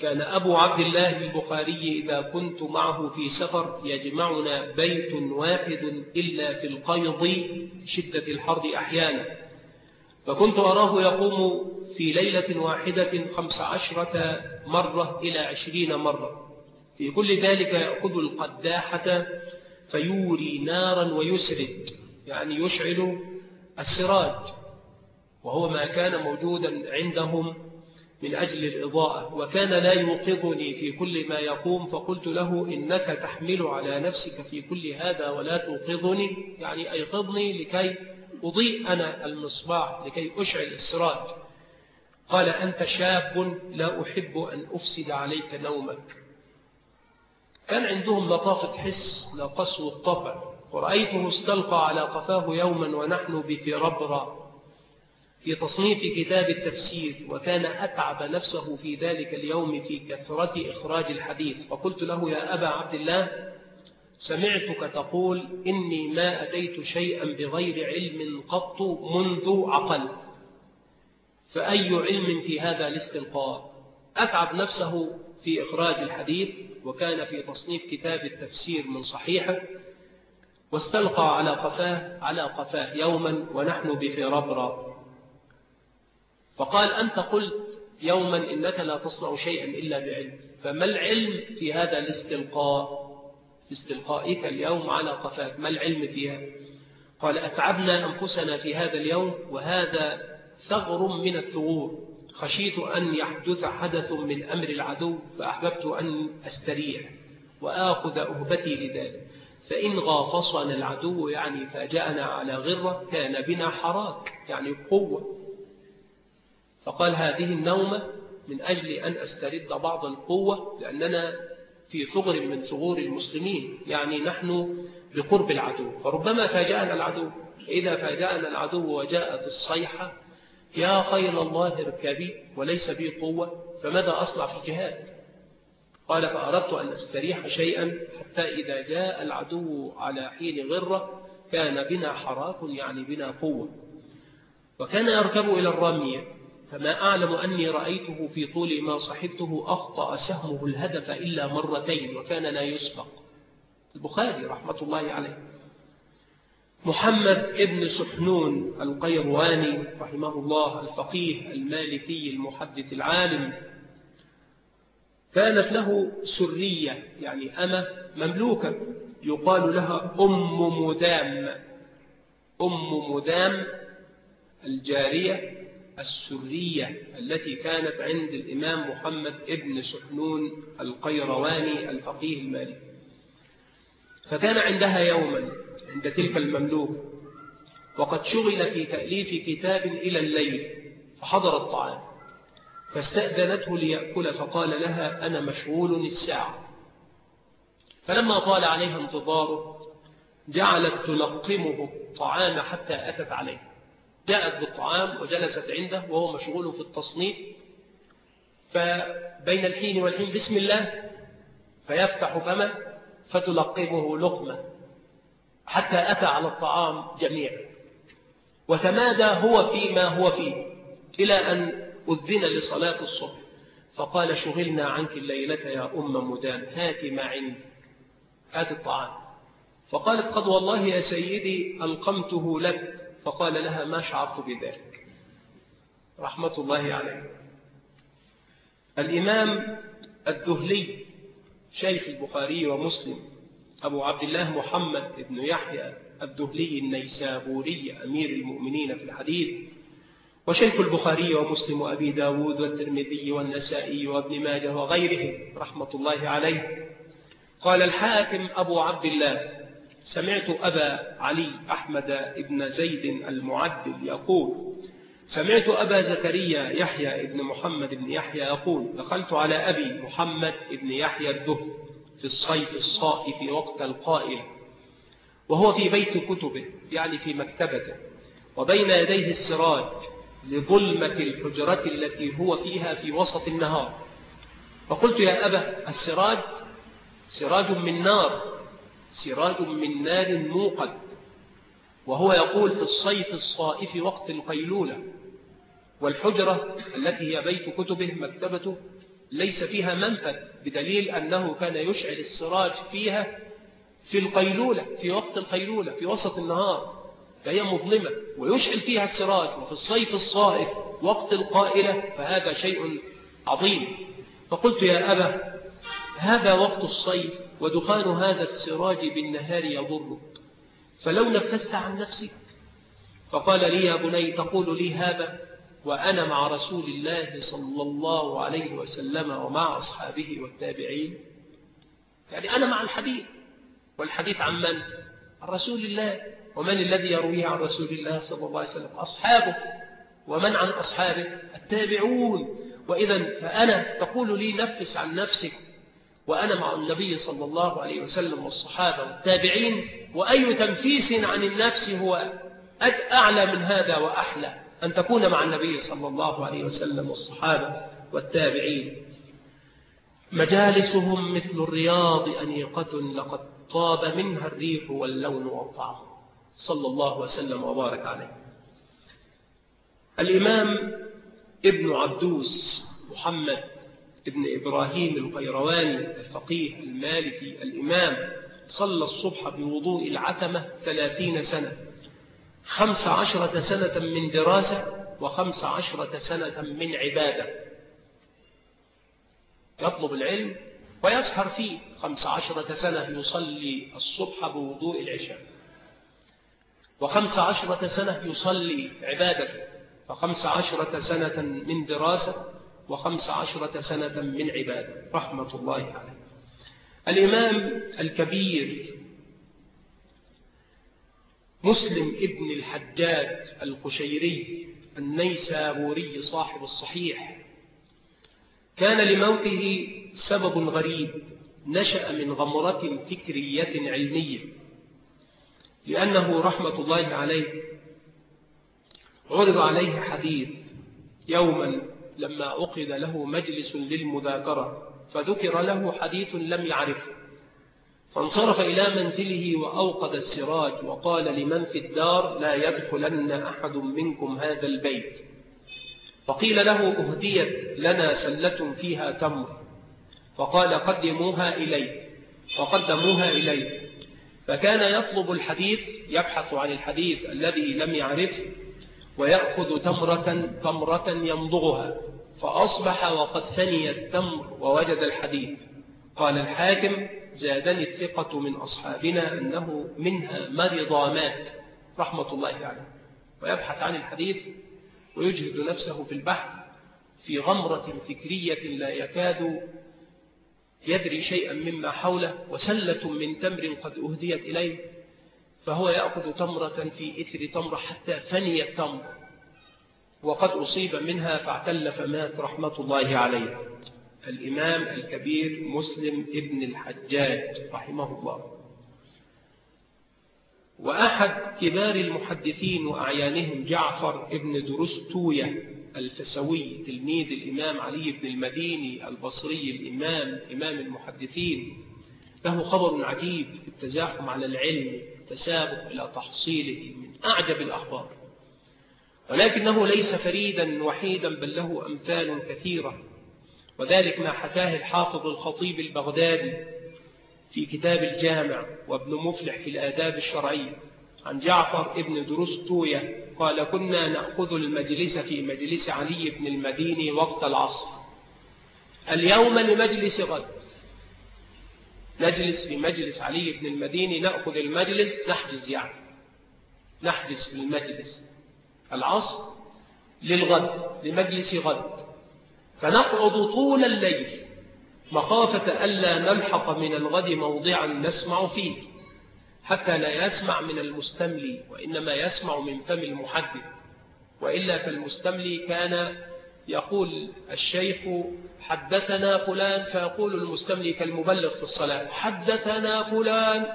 كان أبو عبد الله البخاري إذا كنت معه في سفر يجمعنا بيت واحد إلا في القيض شدة الحر أحيانا. فكنت أراه يقوم في ليلة واحدة خمس عشرة مرة إلى عشرين مرة. في كل ذلك يأخذ القداحة فيوري نارا ويسرد يعني يشعل السراج وهو ما كان موجودا عندهم من أجل الإضاءة. وكان لا يوقظني في كل ما يقوم فقلت له إنك تحمل على نفسك في كل هذا ولا توقظني. يعني أيقظني لكي أضيء أنا المصباح لكي أشعل السراج. قال أنت شاب لا أحب أن أفسد عليك نومك. كان عندهم لطافة حس لا قسو الطبع. ورأيته استلقى على قفاه يوما ونحن بفربرة. في تصنيف كتاب التفسير وكان أتعب نفسه في ذلك اليوم في كثرة إخراج الحديث. فقلت له يا أبا عبد الله سمعتك تقول إني ما أتيت شيئا بغير علم قط منذ عقلت. فأي علم في هذا الاستلقاء أتعب نفسه في إخراج الحديث وكان في تصنيف كتاب التفسير من صحيحه واستلقى على قفاه على قفاه يوما ونحن بفربرة فقال أنت قلت يوما إنك لا تصنع شيئا إلا بعلم. فما العلم في هذا الاستلقاء؟ في استلقائك اليوم على قفاك. ما العلم فيها؟ قال أتعبنا أنفسنا في هذا اليوم وهذا ثغر من الثغور. خشيت أن يحدث حدث من أمر العدو فأحببت أن أستريح وآخذ أهبتي لذلك. فإن غافصنا العدو يعني فأجأنا على غرة كان بنا حراك يعني قوة. فقال هذه النومة من أجل أن أسترد بعض القوة لأننا في ثغر من ثغور المسلمين يعني نحن بقرب العدو. فربما فاجأنا العدو. إذا فاجأنا العدو وجاءت الصيحة يا خيل الله اركبي وليس بي قوة فماذا أصنع في الجهاد؟ قال فأردت أن أستريح شيئا حتى إذا جاء العدو على حين غرة كان بنا حراك يعني بنا قوة. وكان يركب إلى الرمي فما أعلم أني رأيته في طول ما صحبته أخطأ سهمه الهدف إلا مرتين وكان لا يسبق. البخاري رحمة الله عليه. محمد ابن سحنون القيرواني رحمه الله الفقيه المالكي المحدث العالم كانت له سرية يعني أمة مملوكة يقال لها أم مدام. أم مدام الجارية السرية التي كانت عند الإمام محمد ابن سحنون القيرواني الفقيه المالكي. فكان عندها يوما عند تلك المملوكة وقد شغل في تأليف كتاب إلى الليل فحضر الطعام فاستأذنته ليأكل فقال لها أنا مشغول الساعة. فلما طال عليها انتظاره جعلت تلقمه الطعام حتى أتت عليه. جاءت بالطعام وجلست عنده وهو مشغول في التصنيف فبين الحين والحين بسم الله فيفتح فمه فتلقمه لقمة حتى أتى على الطعام جميعا. وتمادى هو فيما هو فيه إلى أن أذن لصلاة الصبح فقال شغلنا عنك الليلة يا أم مدام هات ما عندك هات الطعام. فقالت قد والله يا سيدي ألقمته لك. فقال لها ما شعرت بذلك؟ رحمة الله عليه. الإمام الذهلي شيخ البخاري ومسلم أبو عبد الله محمد بن يحيى الذهلي النيسابوري أمير المؤمنين في الحديث وشيخ البخاري ومسلم وأبي داود والترمذي والنسائي وابن ماجه وغيرهم رحمة الله عليه. قال الحاكم أبو عبد الله سمعت أبا علي أحمد بن زيد المعدل يقول سمعت أبا زكريا يحيى بن محمد بن يحيى يقول دخلت على أبي محمد بن يحيى الذهل في الصيف الصائف وقت القائل وهو في بيت كتبه يعني في مكتبته وبين يديه السراج لظلمة الحجرة التي هو فيها في وسط النهار. فقلت يا أبا السراج سراج من نار سراج من نار موقد. وهو يقول في الصيف الصائف وقت القيلولة والحجرة التي هي بيت كتبه مكتبته ليس فيها منفذ بدليل أنه كان يشعل السراج فيها في القيلولة في وقت القيلولة في وسط النهار. فهي مظلمة ويشعل فيها السراج. وفي الصيف الصائف وقت القائلة فهذا شيء عظيم. فقلت يا أبا هذا وقت الصيف ودخان هذا السراج بالنهار يضرك. فلو نفست عن نفسك فقال لي يا بني تقول لي هذا وأنا مع رسول الله صلى الله عليه وسلم ومع أصحابه والتابعين. يعني أنا مع الحديث والحديث عن من؟ عن رسول الله. ومن الذي يرويه عن رسول الله صلى الله عليه وسلم؟ أصحابه. ومن عن أصحابه؟ التابعون. وإذا فأنا تقول لي نفس عن نفسك. وأنا مع النبي صلى الله عليه وسلم والصحابة والتابعين وأي تنفيس عن النفس هو أعلى من هذا وأحلى. أن تكون مع النبي صلى الله عليه وسلم والصحابة والتابعين. مجالسهم مثل الرياض أنيقة لقد طاب منها الريح واللون والطعم. صلى الله وسلم وبارك عليه. الإمام ابن عبدوس محمد ابن إبراهيم القيرواني الفقيه المالكي الإمام صلى الصبح بوضوء العتمة ثلاثين سنة. خمس عشرة سنة من دراسة وخمس عشرة سنة من عبادة. يطلب العلم ويسهر فيه. خمس عشرة سنة يصلي الصبح بوضوء العشاء. وخمس عشرة سنة يصلي عبادته. فخمس عشرة سنة من دراسة وخمس عشرة سنة من عبادة. رحمة الله عليه. الإمام الكبير مسلم ابن الحجاج القشيري النيسابوري صاحب الصحيح كان لموته سبب غريب نشأ من غمرة فكرية علمية لأنه رحمة الله عليه عرض عليه حديث يوما لما عقد له مجلس للمذاكرة فذكر له حديث لم يعرفه. فانصرف إلى منزله وأوقد السراج وقال لمن في الدار لا يدخلن أحد منكم هذا البيت. فقيل له أهديت لنا سلة فيها تمر. فقال قدموها إلي. فقدموها إلي. فكان يطلب الحديث يبحث عن الحديث الذي لم يعرفه ويأخذ تمرة تمرة يمضغها فأصبح وقد ثني التمر ووجد الحديث قال الحاكم زادني الثقة من أصحابنا أنه منها مرض مات رحمة الله عليه. ويبحث عن الحديث ويجهد نفسه في البحث في غمرة فكرية لا يكاد يدري شيئا مما حوله وسلة من تمر قد أهديت إليه. فهو يأخذ تمرة في إثر تمرة حتى فني التمر. وقد أصيب منها فاعتل فمات رحمة الله عليه. الإمام الكبير مسلم ابن الحجاج رحمه الله. وأحد كبار المحدثين وأعيانهم جعفر ابن درستوية الفسوي تلميذ الإمام علي بن المديني البصري الإمام إمام المحدثين. له خبر عجيب في التزاحم على العلم. التسابق إلى تحصيله من أعجب الأخبار. ولكنه ليس فريدا وحيدا بل له أمثال كثيرة. وذلك ما حكاه الحافظ الخطيب البغدادي في كتاب الجامع وابن مفلح في الآداب الشرعية. عن جعفر ابن درستوية قال كنا نأخذ المجلس في مجلس علي بن المديني وقت العصر. اليوم لمجلس غد. نجلس في مجلس علي بن المديني نأخذ المجلس نحجز يعني. نحجز في المجلس. العصر للغد لمجلس غد. فنقعد طول الليل مخافة ألا نلحق من الغد موضعا نسمع فيه حتى لا يسمع من المستملي وإنما يسمع من فم المحدث. وإلا فالمستملي كان يقول الشيخ حدثنا فلان فيقول المستملي كالمبلغ في الصلاة حدثنا فلان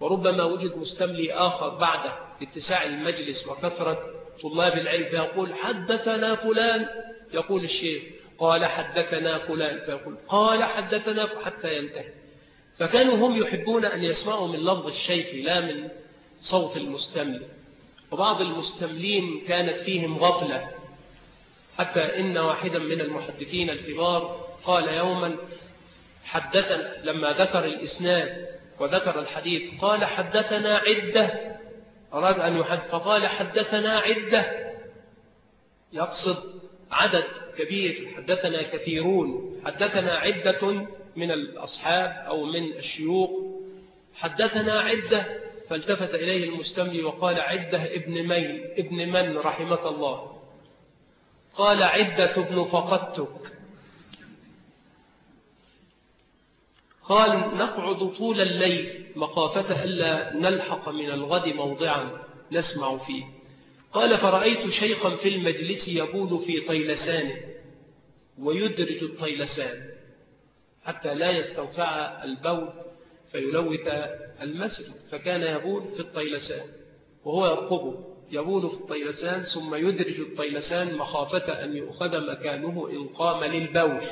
وربما وجد مستملي آخر بعد اتساع المجلس وكثرة طلاب العلم فيقول حدثنا فلان يقول الشيخ قال حدثنا فلان فيقول قال حدثنا حتى ينتهي. فكانوا هم يحبون أن يسمعوا من لفظ الشيخ لا من صوت المستمل وبعض المستملين كانت فيهم غفلة حتى إن واحدا من المحدثين الكبار قال يوما حدثنا لما ذكر الإسناد وذكر الحديث قال حدثنا عدة أراد أن يحدث فقال حدثنا عدة. يقصد عدد كبير حدثنا كثيرون. حدثنا عدة من الأصحاب أو من الشيوخ. حدثنا عدة فالتفت إليه المستملي وقال عدة ابن مين ابن من رحمك الله. قال عدة ابن فقدتك. قال نقعد طول الليل مخافة ألا نلحق من الغد موضعا نسمع فيه. قال فرأيت شيخا في المجلس يبول في طيلسانه ويدرج الطيلسان حتى لا يستوقع البول فيلوث المسجد فكان يبول في الطيلسان وهو يرقبه. يبول في الطيلسان ثم يدرج الطيلسان مخافة أن يؤخذ مكانه إن قام للبول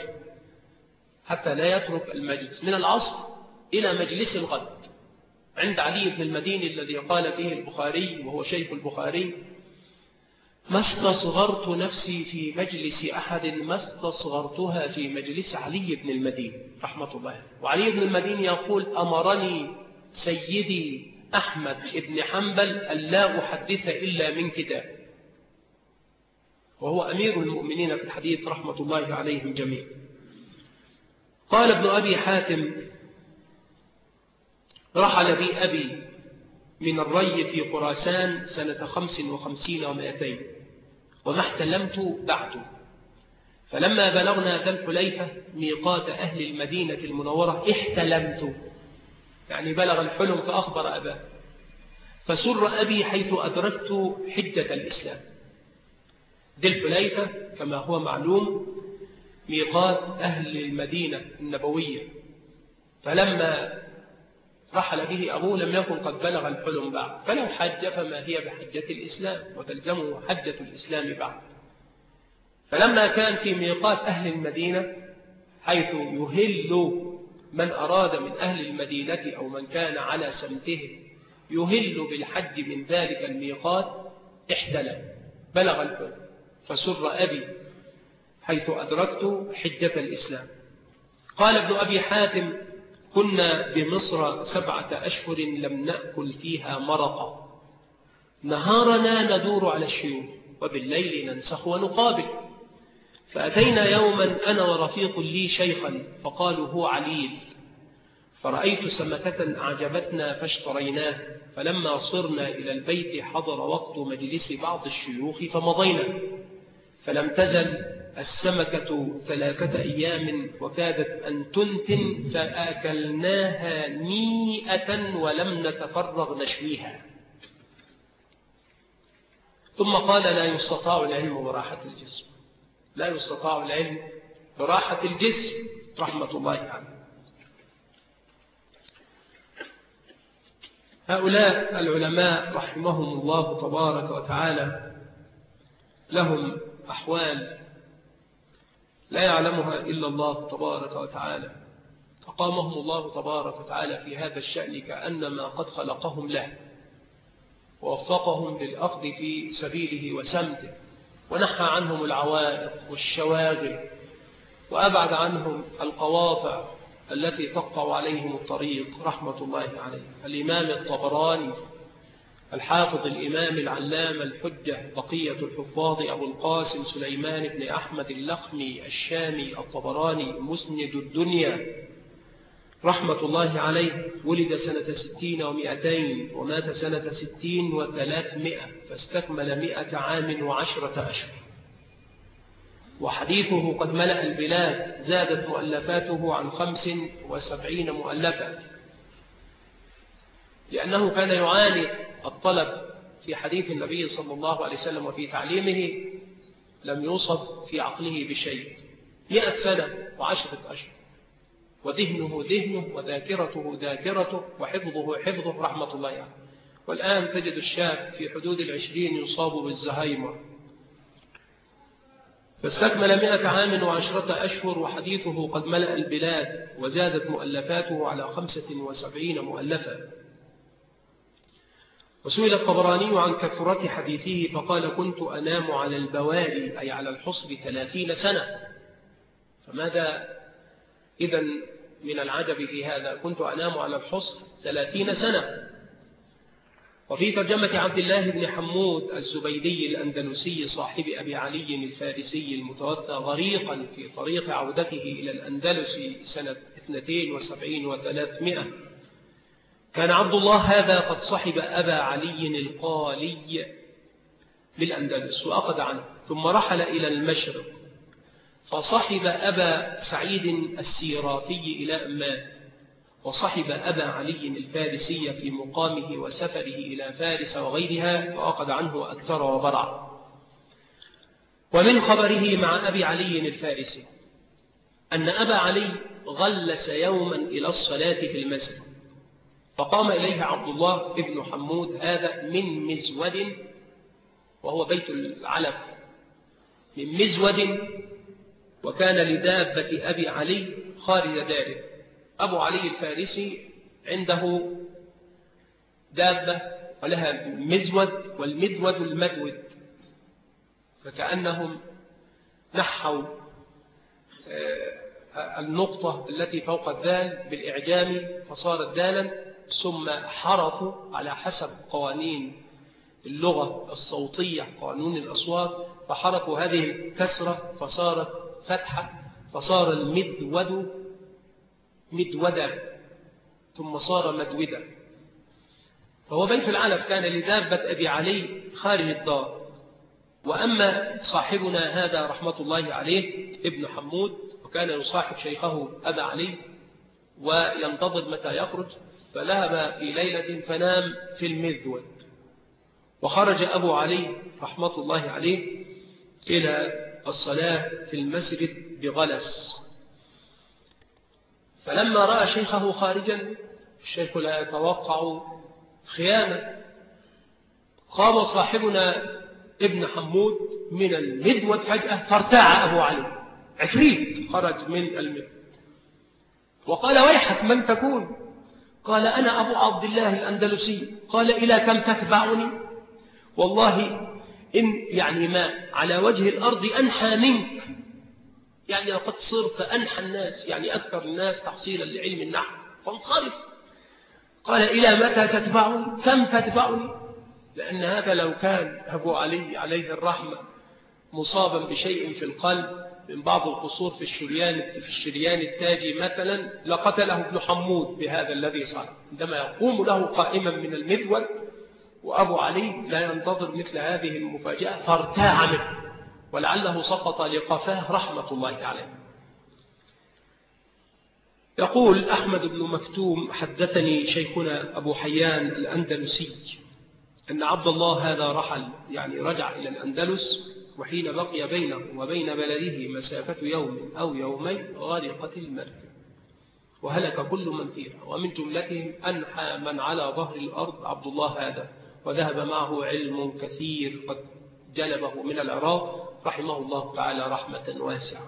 حتى لا يترك المجلس. من العصر إلى مجلس الغد. عند علي بن المديني الذي قال فيه البخاري وهو شيخ البخاري ما استصغرت نفسي في مجلس أحد ما استصغرتها في مجلس علي بن المدين. رحمة الله وعلي بن المدين يقول أمرني سيدي أحمد بن حنبل أن لا أحدث إلا من كتاب. وهو أمير المؤمنين في الحديث رحمة الله عليهم جميعا. قال ابن أبي حاتم رحل بي أبي من الري في خراسان سنة خمس وخمسين ومائتين وما احتلمت بعد. فلما بلغنا ذا الحليفة ميقات أهل المدينة المنورة احتلمت. يعني بلغ الحلم فأخبر أباه. فسر أبي حيث أدركت حجة الإسلام. ذي الحليفة كما هو معلوم ميقات أهل المدينة النبوية. فلما رحل به أبوه لم يكن قد بلغ الحلم بعد. فلو حج فما هي بحجة الإسلام؟ وتلزمه حجة الإسلام بعد. فلما كان في ميقات أهل المدينة حيث يهل من أراد من أهل المدينة أو من كان على سمته يهل بالحج من ذلك الميقات احتلم بلغ الحلم. فسر أبي حيث أدركت حجة الإسلام. قال ابن أبي حاتم كنا بمصر سبعة أشهر لم نأكل فيها مرقا. نهارنا ندور على الشيوخ وبالليل ننسخ ونقابل. فأتينا يوما أنا ورفيق لي شيخا فقالوا هو عليل. فرأيت سمكة أعجبتنا فاشتريناه فلما صرنا إلى البيت حضر وقت مجلس بعض الشيوخ فمضينا. فلم تزل السمكة ثلاثة أيام وكادت أن تنتن فآكلناها نيئة ولم نتفرغ نشويها. ثم قال لا يستطاع العلم براحة الجسم. لا يستطاع العلم براحة الجسم رحمة الله عنه هؤلاء العلماء رحمهم الله تبارك وتعالى لهم أحوال لا يعلمها إلا الله تبارك وتعالى. فقامهم الله تبارك وتعالى في هذا الشأن كأنما قد خلقهم له ووفقهم للأخذ في سبيله وسمته. ونحى عنهم العوائق والشواغل وأبعد عنهم القواطع التي تقطع عليهم الطريق رحمة الله عليه. الإمام الطبراني الحافظ الإمام العلام الحجة بقية الحفاظ أبو القاسم سليمان بن أحمد اللخمي الشامي الطبراني مسند الدنيا. رحمة الله عليه ولد سنة ستين ومئتين ومات سنة ستين وثلاثمائة فاستكمل مئة عام وعشرة أشهر. وحديثه قد ملأ البلاد زادت مؤلفاته عن خمس وسبعين مؤلفة. لأنه كان يعاني الطلب في حديث النبي صلى الله عليه وسلم وفي تعليمه لم يوصف في عقله بشيء. مئة سنة وعشرة أشهر. وذهنه ذهنه وذاكرته ذاكرته وحفظه حفظه رحمة الله عليه. والآن تجد الشاب في حدود العشرين يصاب بالزهايمر. فاستكمل مئة عام وعشرة أشهر وحديثه قد ملأ البلاد وزادت مؤلفاته على خمسة وسبعين مؤلفة. وسئل الطبراني عن كثرة حديثه فقال كنت أنام على البواري أي على الحصب ثلاثين سنة. فماذا إذا من العجب في هذا كنت أنام على الحصب ثلاثين سنة. وفي ترجمة عبد الله بن حمود الزبيدي الأندلسي صاحب أبي علي الفارسي المتوفى غريقا في طريق عودته إلى الأندلس سنة 72 و300 كان عبد الله هذا قد صحب أبا علي القالي بالأندلس وأخذ عنه ثم رحل إلى المشرق. فصحب أبا سعيد السيرافي إلى أمات وصحب أبا علي الفارسي في مقامه وسفره إلى فارس وغيرها وأخذ عنه أكثر وبرع. ومن خبره مع أبي علي الفارسي أن أبا علي غلس يوما إلى الصلاة في المسجد فقام إليه عبد الله ابن حمود هذا من مزود وهو بيت العلف من مزود وكان لدابة أبي علي خارج ذلك. أبو علي الفارسي عنده دابة ولها مزود والمذود المدود فكأنهم نحوا آه، النقطة التي فوق الذال بالإعجام فصارت دالا ثم حرفوا على حسب قوانين اللغة الصوتية قانون الأصوات فحرفوا هذه الكسرة فصارت فتحة فصار المدود مدودا ثم صار مدودا. فهو بيت العلف كان لدابة أبي علي خارج الدار. وأما صاحبنا هذا رحمة الله عليه ابن حمود وكان يصاحب شيخه أبا علي وينتظر متى يخرج فذهب في ليلة فنام في المذود وخرج أبو علي رحمة الله عليه إلى الصلاة في المسجد بغلس. فلما رأى شيخه خارجا الشيخ لا يتوقع خيانة قام صاحبنا ابن حمود من المذود فجأة فارتاع أبو علي. عفريت خرج من المذود وقال ويحك من تكون؟ قال أنا أبو عبد الله الأندلسي. قال إلى كم تتبعني؟ والله إن يعني ما على وجه الأرض أنحى منك. يعني لقد صرت أنحى الناس يعني أكثر الناس تحصيلا لعلم النحو. فانصرف. قال إلى متى تتبعني؟ كم تتبعني؟ لأن هذا لو كان أبو علي عليه الرحمة مصابا بشيء في القلب من بعض القصور في الشريان في الشريان التاجي مثلا لقتله ابن حمود بهذا الذي صار. عندما يقوم له قائما من المذود وأبو علي لا ينتظر مثل هذه المفاجأة. فارتاع منه ولعله سقط لقفاه رحمة الله عليه. يقول أحمد بن مكتوم حدثني شيخنا أبو حيان الأندلسي أن عبد الله هذا رحل يعني رجع إلى الأندلس وحين بقي بينه وبين بلده مسافة يوم أو يومين غرقت المركب. وهلك كل من فيها. ومن جملتهم أنحى من على ظهر الأرض عبد الله هذا. وذهب معه علم كثير قد جلبه من العراق رحمه الله تعالى رحمة واسعة.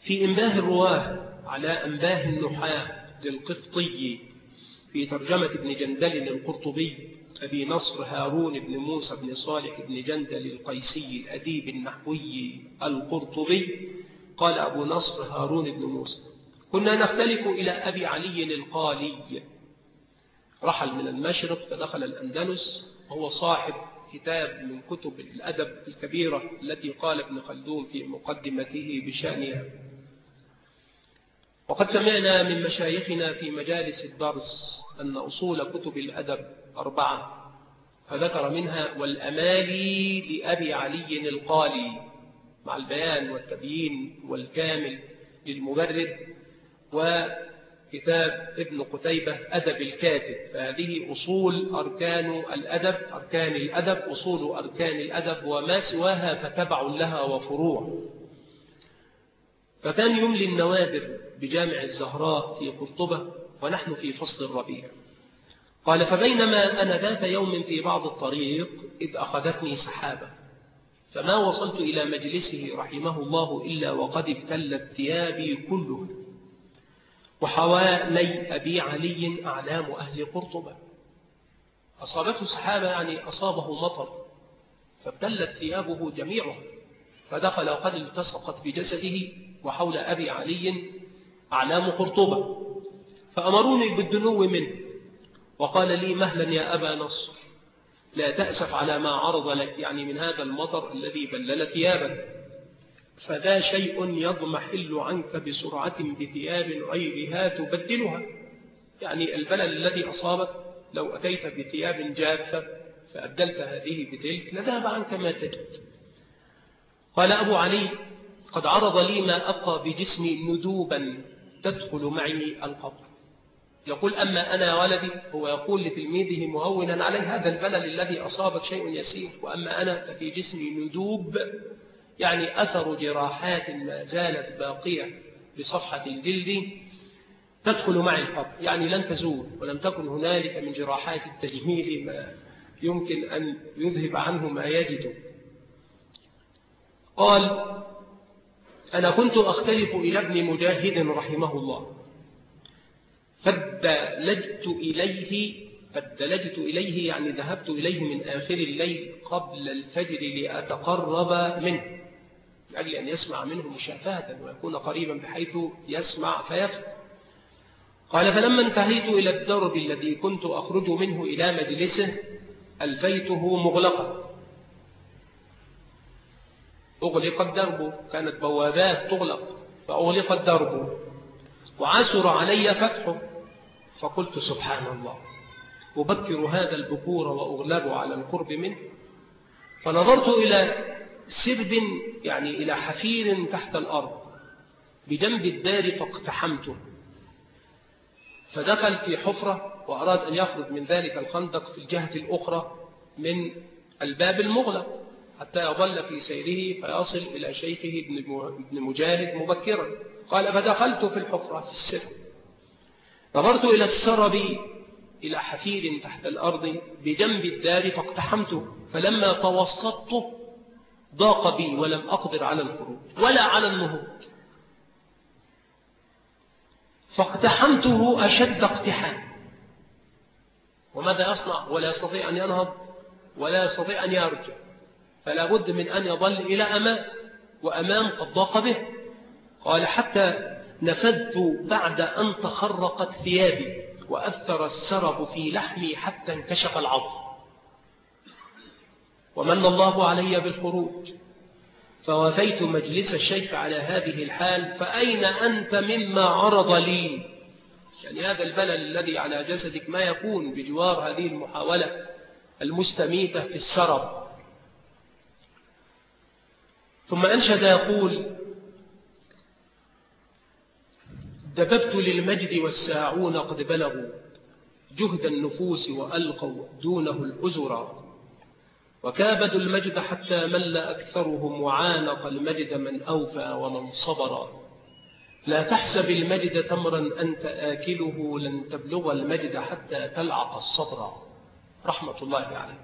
في إنباه الرواة على أنباه النحاة للقفطي في ترجمة ابن جندل القرطبي أبي نصر هارون بن موسى بن صالح بن جندل القيسي الأديب النحوي القرطبي. قال أبو نصر هارون بن موسى كنا نختلف إلى أبي علي القالي رحل من المشرق فدخل الأندلس وهو صاحب كتاب من كتب الأدب الكبيرة التي قال ابن خلدون في مقدمته بشأنها. وقد سمعنا من مشايخنا في مجالس الدرس أن أصول كتب الأدب أربعة فذكر منها والأمالي لأبي علي القالي مع البيان والتبيين والكامل للمبرد وكتاب ابن قتيبة أدب الكاتب. فهذه أصول أركان الأدب أركان الأدب أصول أركان الأدب وما سواها فتبع لها وفروع. فكان يملي النوادر بجامع الزهراء في قرطبة ونحن في فصل الربيع. قال فبينما أنا ذات يوم في بعض الطريق إذ أخذتني سحابة فما وصلت إلى مجلسه رحمه الله إلا وقد ابتلت ثيابي كلها وحوالي أبي علي أعلام أهل قرطبة. أصابته سحابة يعني أصابه مطر فابتلت ثيابه جميعها فدخل وقد التصقت بجسده وحول أبي علي أعلام قرطبة. فأمروني بالدنو منه وقال لي مهلا يا أبا نصر لا تأسف على ما عرض لك يعني من هذا المطر الذي بلل ثيابك. فذا شيء يضمحل عنك بسرعة بثياب غيرها تبدلها. يعني البلل الذي أصابك لو أتيت بثياب جافة فأبدلت هذه بتلك لذهب عنك ما تجد. قال أبو علي قد عرض لي ما أبقى بجسمي ندوبا تدخل معي القبر. يقول أما أنا ولدي هو يقول لتلميذه مهونا عليه هذا البلل الذي أصابك شيء يسير وأما أنا ففي جسمي ندوب يعني أثر جراحات ما زالت باقية بصفحة الجلد تدخل معي القبر. يعني لن تزول ولم تكن هنالك من جراحات التجميل ما يمكن أن يذهب عنه ما يجد. قال أنا كنت أختلف إلى ابن مجاهد رحمه الله. فادلجت إليه فادلجت إليه يعني ذهبت إليه من آخر الليل قبل الفجر لأتقرب منه. لأجل أن يسمع منه مشافهة ويكون قريبا بحيث يسمع فيفهم. قال فلما انتهيت إلى الدرب الذي كنت أخرج منه إلى مجلسه ألفيته مغلقا. أغلق الدرب كانت بوابات تغلق فأغلق الدرب. وعسر علي فتحه فقلت سبحان الله أبكر هذا البكور وأغلب على القرب منه. فنظرت إلى سرد يعني إلى حفير تحت الأرض بجنب الدار فاقتحمته فدخل في حفرة وأراد أن يخرج من ذلك الخندق في الجهة الأخرى من الباب المغلق حتى يظل في سيره فيصل إلى شيخه ابن مجاهد مبكرا. قال فدخلت في الحفرة في السر. نظرت إلى السرب إلى حفير تحت الأرض بجنب الدار فاقتحمته فلما توسطت ضاق بي ولم أقدر على الخروج ولا على النهوض. فاقتحمته أشد اقتحام. وماذا يصنع؟ ولا يستطيع أن ينهض ولا يستطيع أن يرجع. فلا بد من أن يظل إلى أمام وأمام قد ضاق به. قال حتى نفذت بعد أن تخرقت ثيابي وأثر السرب في لحمي حتى انكشف العظم. ومن الله علي بالخروج. فوفيت مجلس الشيخ على هذه الحال فأين أنت مما عرض لي؟ يعني هذا البلل الذي على جسدك ما يكون بجوار هذه المحاولة المستميتة في السرب. ثم أنشد يقول دببت للمجد والساعون قد بلغوا جهد النفوس وألقوا دونه الأزرا وكابدوا المجد حتى مل أكثرهم وعانق المجد من أوفى ومن صبر. لا تحسب المجد تمرا أنت آكله لن تبلغ المجد حتى تلعق الصبر. رحمة الله عليه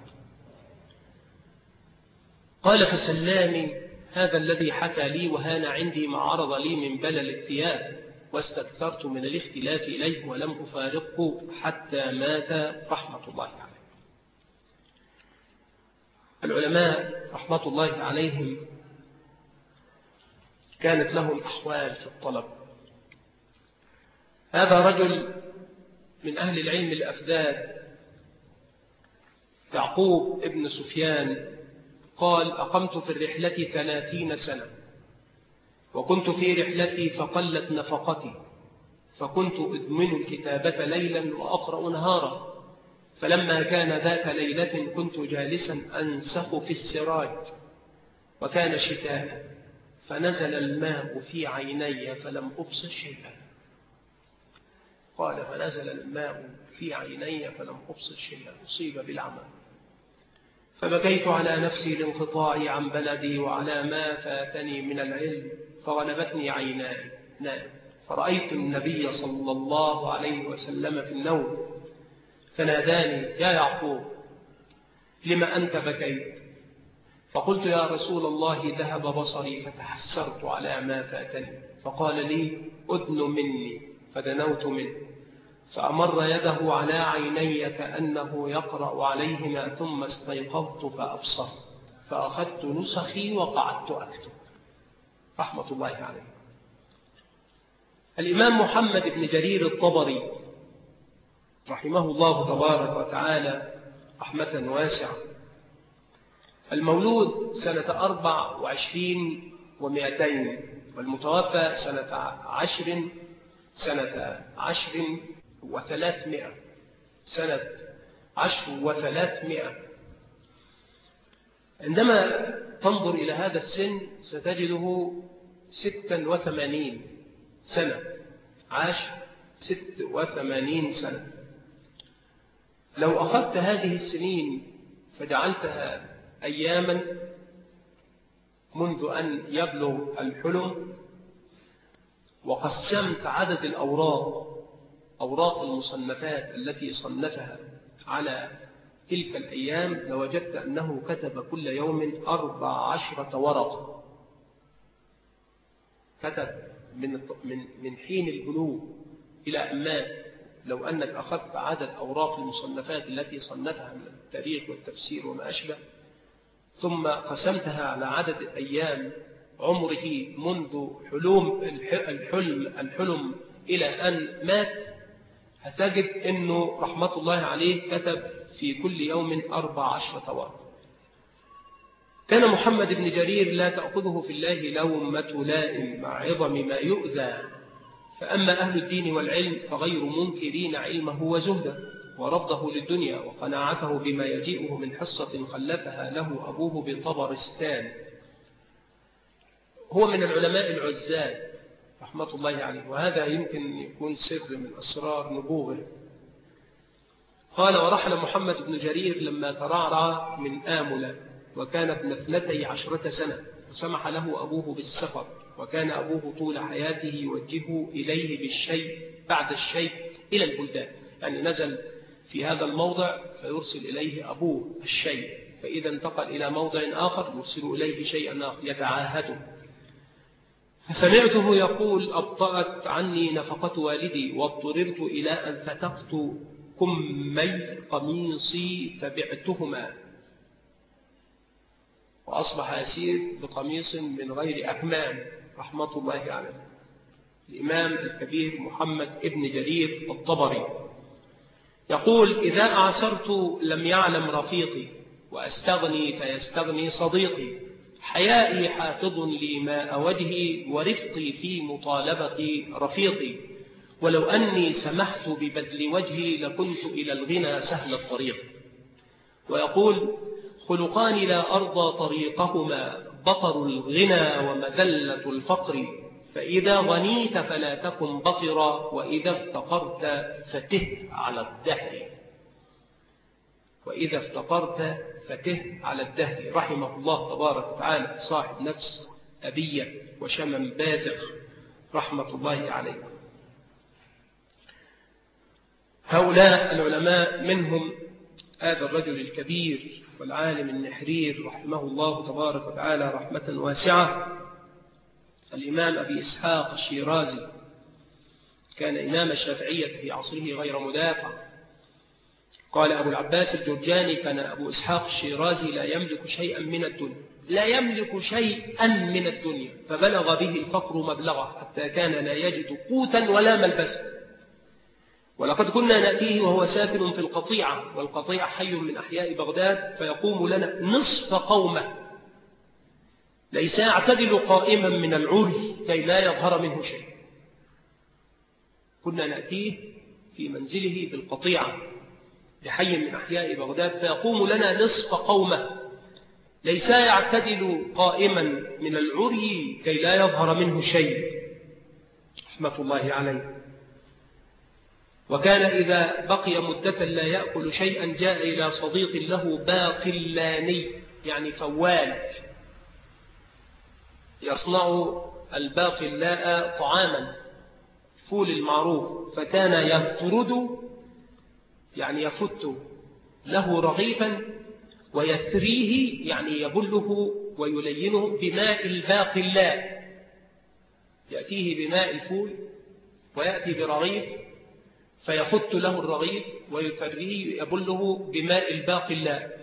قال فسلامي هذا الذي حكى لي وهان عندي ما عرض لي من بلل الثياب واستكثرت من الاختلاف إليه ولم أفارقه حتى مات. رحمة الله عليه العلماء رحمة الله عليهم كانت لهم أحوال في الطلب. هذا رجل من أهل العلم الأفداد يعقوب ابن سفيان قال أقمت في الرحلة ثلاثين سنة وكنت في رحلتي فقلت نفقتي فكنت أدمن الكتابة ليلا وأقرأ نهارا. فلما كان ذات ليلة كنت جالسا أنسخ في السراج وكان شتاء فنزل الماء في عيني فلم أبصر شيئا. قال فنزل الماء في عيني فلم أبصر شيئا أصيب بالعمى. فبكيت على نفسي لانقطاعي عن بلدي وعلى ما فاتني من العلم فغلبتني عيناي. نام فرأيت النبي صلى الله عليه وسلم في النوم فناداني يا يعقوب لما أنت بكيت؟ فقلت يا رسول الله ذهب بصري فتحسرت على ما فاتني. فقال لي أدن مني. فدنوت منه. فأمر يده على عيني كأنه يقرأ عليهما ثم استيقظت فأبصرت. فأخذت نسخي وقعدت أكتب. رحمة الله عليه. الإمام محمد بن جرير الطبري رحمه الله تبارك وتعالى رحمة واسعة. المولود سنة أربع وعشرين ومائتين والمتوفى سنة عشر سنة عشر وثلاثمائة سنة عشر وثلاثمائة. عندما تنظر إلى هذا السن ستجده ستا وثمانين سنة عاش ست وثمانين سنة. لو أخذت هذه السنين فجعلتها أياما منذ أن يبلغ الحلم وقسمت عدد الأوراق أوراق المصنفات التي صنفها على تلك الأيام لوجدت أنه كتب كل يوم أربع عشرة ورقة. كتب من حين البلوغ إلى أمات لو أنك أخذت عدد أوراق المصنفات التي صنفها من التاريخ والتفسير وما أشبه ثم قسمتها على عدد أيام عمره منذ حلوم الحلم الحلم إلى أن مات هتجد أنه رحمة الله عليه كتب في كل يوم أربع عشرة ورقة كان محمد بن جرير لا تأخذه في الله لومة لائم مع عظم ما يؤذى. فأما أهل الدين والعلم فغير منكرين علمه وزهده ورفضه للدنيا وقناعته بما يجيئه من حصة خلفها له أبوه بطبرستان. هو من العلماء العزاد رحمة الله عليه وهذا يمكن يكون سر من أسرار نبوغه. قال ورحل محمد بن جرير لما ترعرع من آملة وكان ابن اثنتي عشرة سنة وسمح له أبوه بالسفر وكان أبوه طول حياته يوجهه إليه بالشيء بعد الشيء إلى البلدان. يعني نزل في هذا الموضع فيرسل إليه أبوه الشيء. فإذا انتقل إلى موضع آخر يرسل إليه شيئا آخر يتعاهده. فسمعته يقول أبطأت عني نفقة والدي واضطررت إلى أن فتقت كمي قميصي فبعتهما. وأصبح أسير بقميص من غير أكمام. رحمة الله عليه. الإمام الكبير محمد ابن جرير الطبري يقول إذا أعسرت لم يعلم رفيقي وأستغني فيستغني صديقي. حيائي حافظ لي ماء وجهي ورفقي في مطالبة رفيقي. ولو أني سمحت ببذل وجهي لكنت إلى الغنى سهل الطريق. ويقول خلقان لا أرضى طريقهما بطر الغنى ومذلة الفقر فإذا غنيت فلا تكن بطرا وإذا افتقرت فته على الدهر. وإذا افتقرت فته على الدهر. رحمه الله تبارك وتعالى صاحب نفس أبية وشمم باذخ رحمة الله عليه. هؤلاء العلماء منهم هذا الرجل الكبير والعالم النحرير رحمه الله تبارك وتعالى رحمة واسعة الإمام أبي إسحاق الشيرازي. كان إمام الشافعية في عصره غير مدافع. قال أبو العباس الجرجاني كان أبو إسحاق الشيرازي لا يملك شيئا من الدنيا. لا يملك شيئا من الدنيا. فبلغ به الفقر مبلغه حتى كان لا يجد قوتا ولا ملبسا. ولقد كنا نأتيه وهو ساكن في القطيعة والقطيعة حي من أحياء بغداد فيقوم لنا نصف قومه. ليس يعتدل قائما من العري كي لا يظهر منه شيء. كنا نأتيه في منزله بالقطيعة بحي من أحياء بغداد فيقوم لنا نصف قومه. ليس يعتدل قائما من العري كي لا يظهر منه شيء. رحمة الله عليه. وكان إذا بقي مدة لا يأكل شيئا جاء إلى صديق له باقلاني يعني فوال. يصنع الباقلاء طعاما فول المعروف فكان يفرد يعني يفت له رغيفا ويثريه يعني يبله ويلينه بماء الباقلاء. يأتيه بماء الفول ويأتي برغيف فيفت له الرغيف ويثريه يبله بماء الباقلاء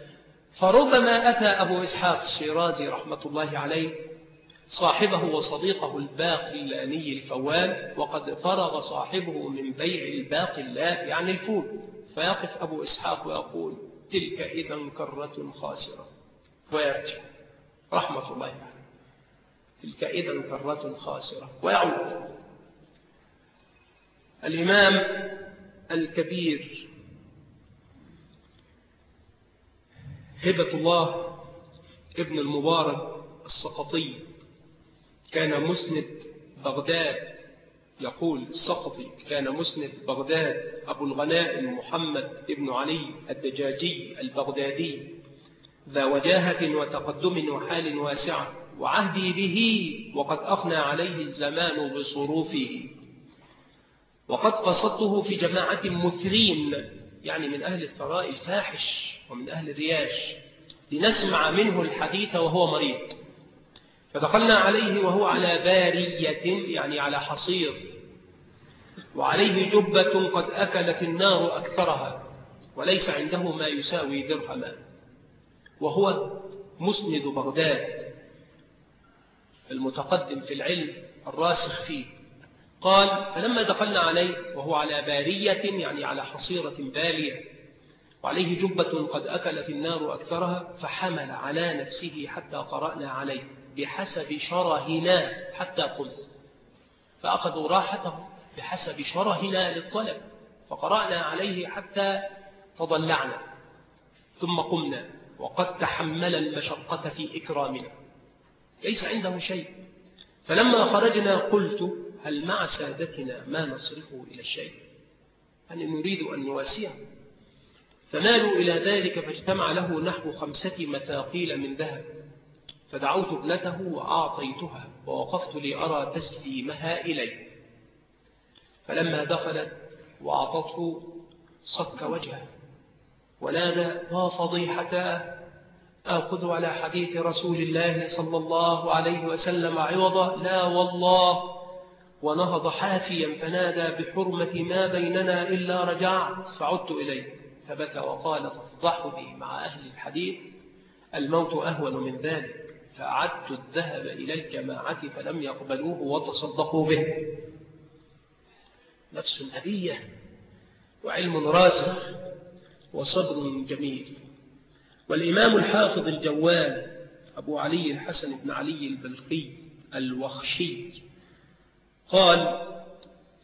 فربما أتى أبو إسحاق الشيرازي رحمة الله عليه صاحبه وصديقه الباقلاني الفوال وقد فرغ صاحبه من بيع الباقلاء يعني الفول. فيقف أبو إسحاق ويقول تلك إذا كرة خاسرة. ويرجع. رحمة الله عليه. تلك إذا كرة خاسرة. ويعود. الإمام الكبير. هبة الله ابن المبارك السقطي. كان مسند بغداد. يقول السقطي كان مسند بغداد أبو الغنائم محمد بن علي الدجاجي البغدادي. ذا وجاهة وتقدم وحال واسعة وعهدي به وقد أخنى عليه الزمان بصروفه. وقد قصدته في جماعة مثرين يعني من أهل الثراء الفاحش ومن أهل الرياش لنسمع منه الحديث وهو مريض. فدخلنا عليه وهو على بارية يعني على حصير وعليه جبة قد أكلت النار أكثرها وليس عنده ما يساوي درهما وهو مسند بغداد المتقدم في العلم الراسخ فيه. قال فلما دخلنا عليه وهو على بارية يعني على حصيرة بالية وعليه جبة قد أكلت النار أكثرها فحمل على نفسه حتى قرأنا عليه بحسب شرهنا حتى قلنا فأخذوا راحته بحسب شرهنا للطلب فقرأنا عليه حتى تضلعنا ثم قمنا وقد تحمل المشقة في إكرامنا ليس عنده شيء فلما خرجنا قلت هل مع سادتنا ما نصرفه إلى الشيء؟ أن نريد أن نواسيه؟ فمالوا إلى ذلك فاجتمع له نحو خمسة مثاقيل من ذهب. فدعوت ابنته وأعطيتها ووقفت لأرى تسليمها إلي. فلما دخلت وأعطته صك وجهه. ونادى وفضيحتاه آخذ على حديث رسول الله صلى الله عليه وسلم عوضا لا والله. ونهض حافيا فنادى بحرمة ما بيننا إلا رجعت فعدت إليه فبكى وقال تفضحني مع أهل الحديث. الموت أهون من ذلك فأعدت الذهب إلى الجماعة فلم يقبلوه وتصدقوا به. نفس أبية وعلم راسخ وصبر جميل. والإمام الحافظ الجوال أبو علي الحسن بن علي البلقي الوخشي قال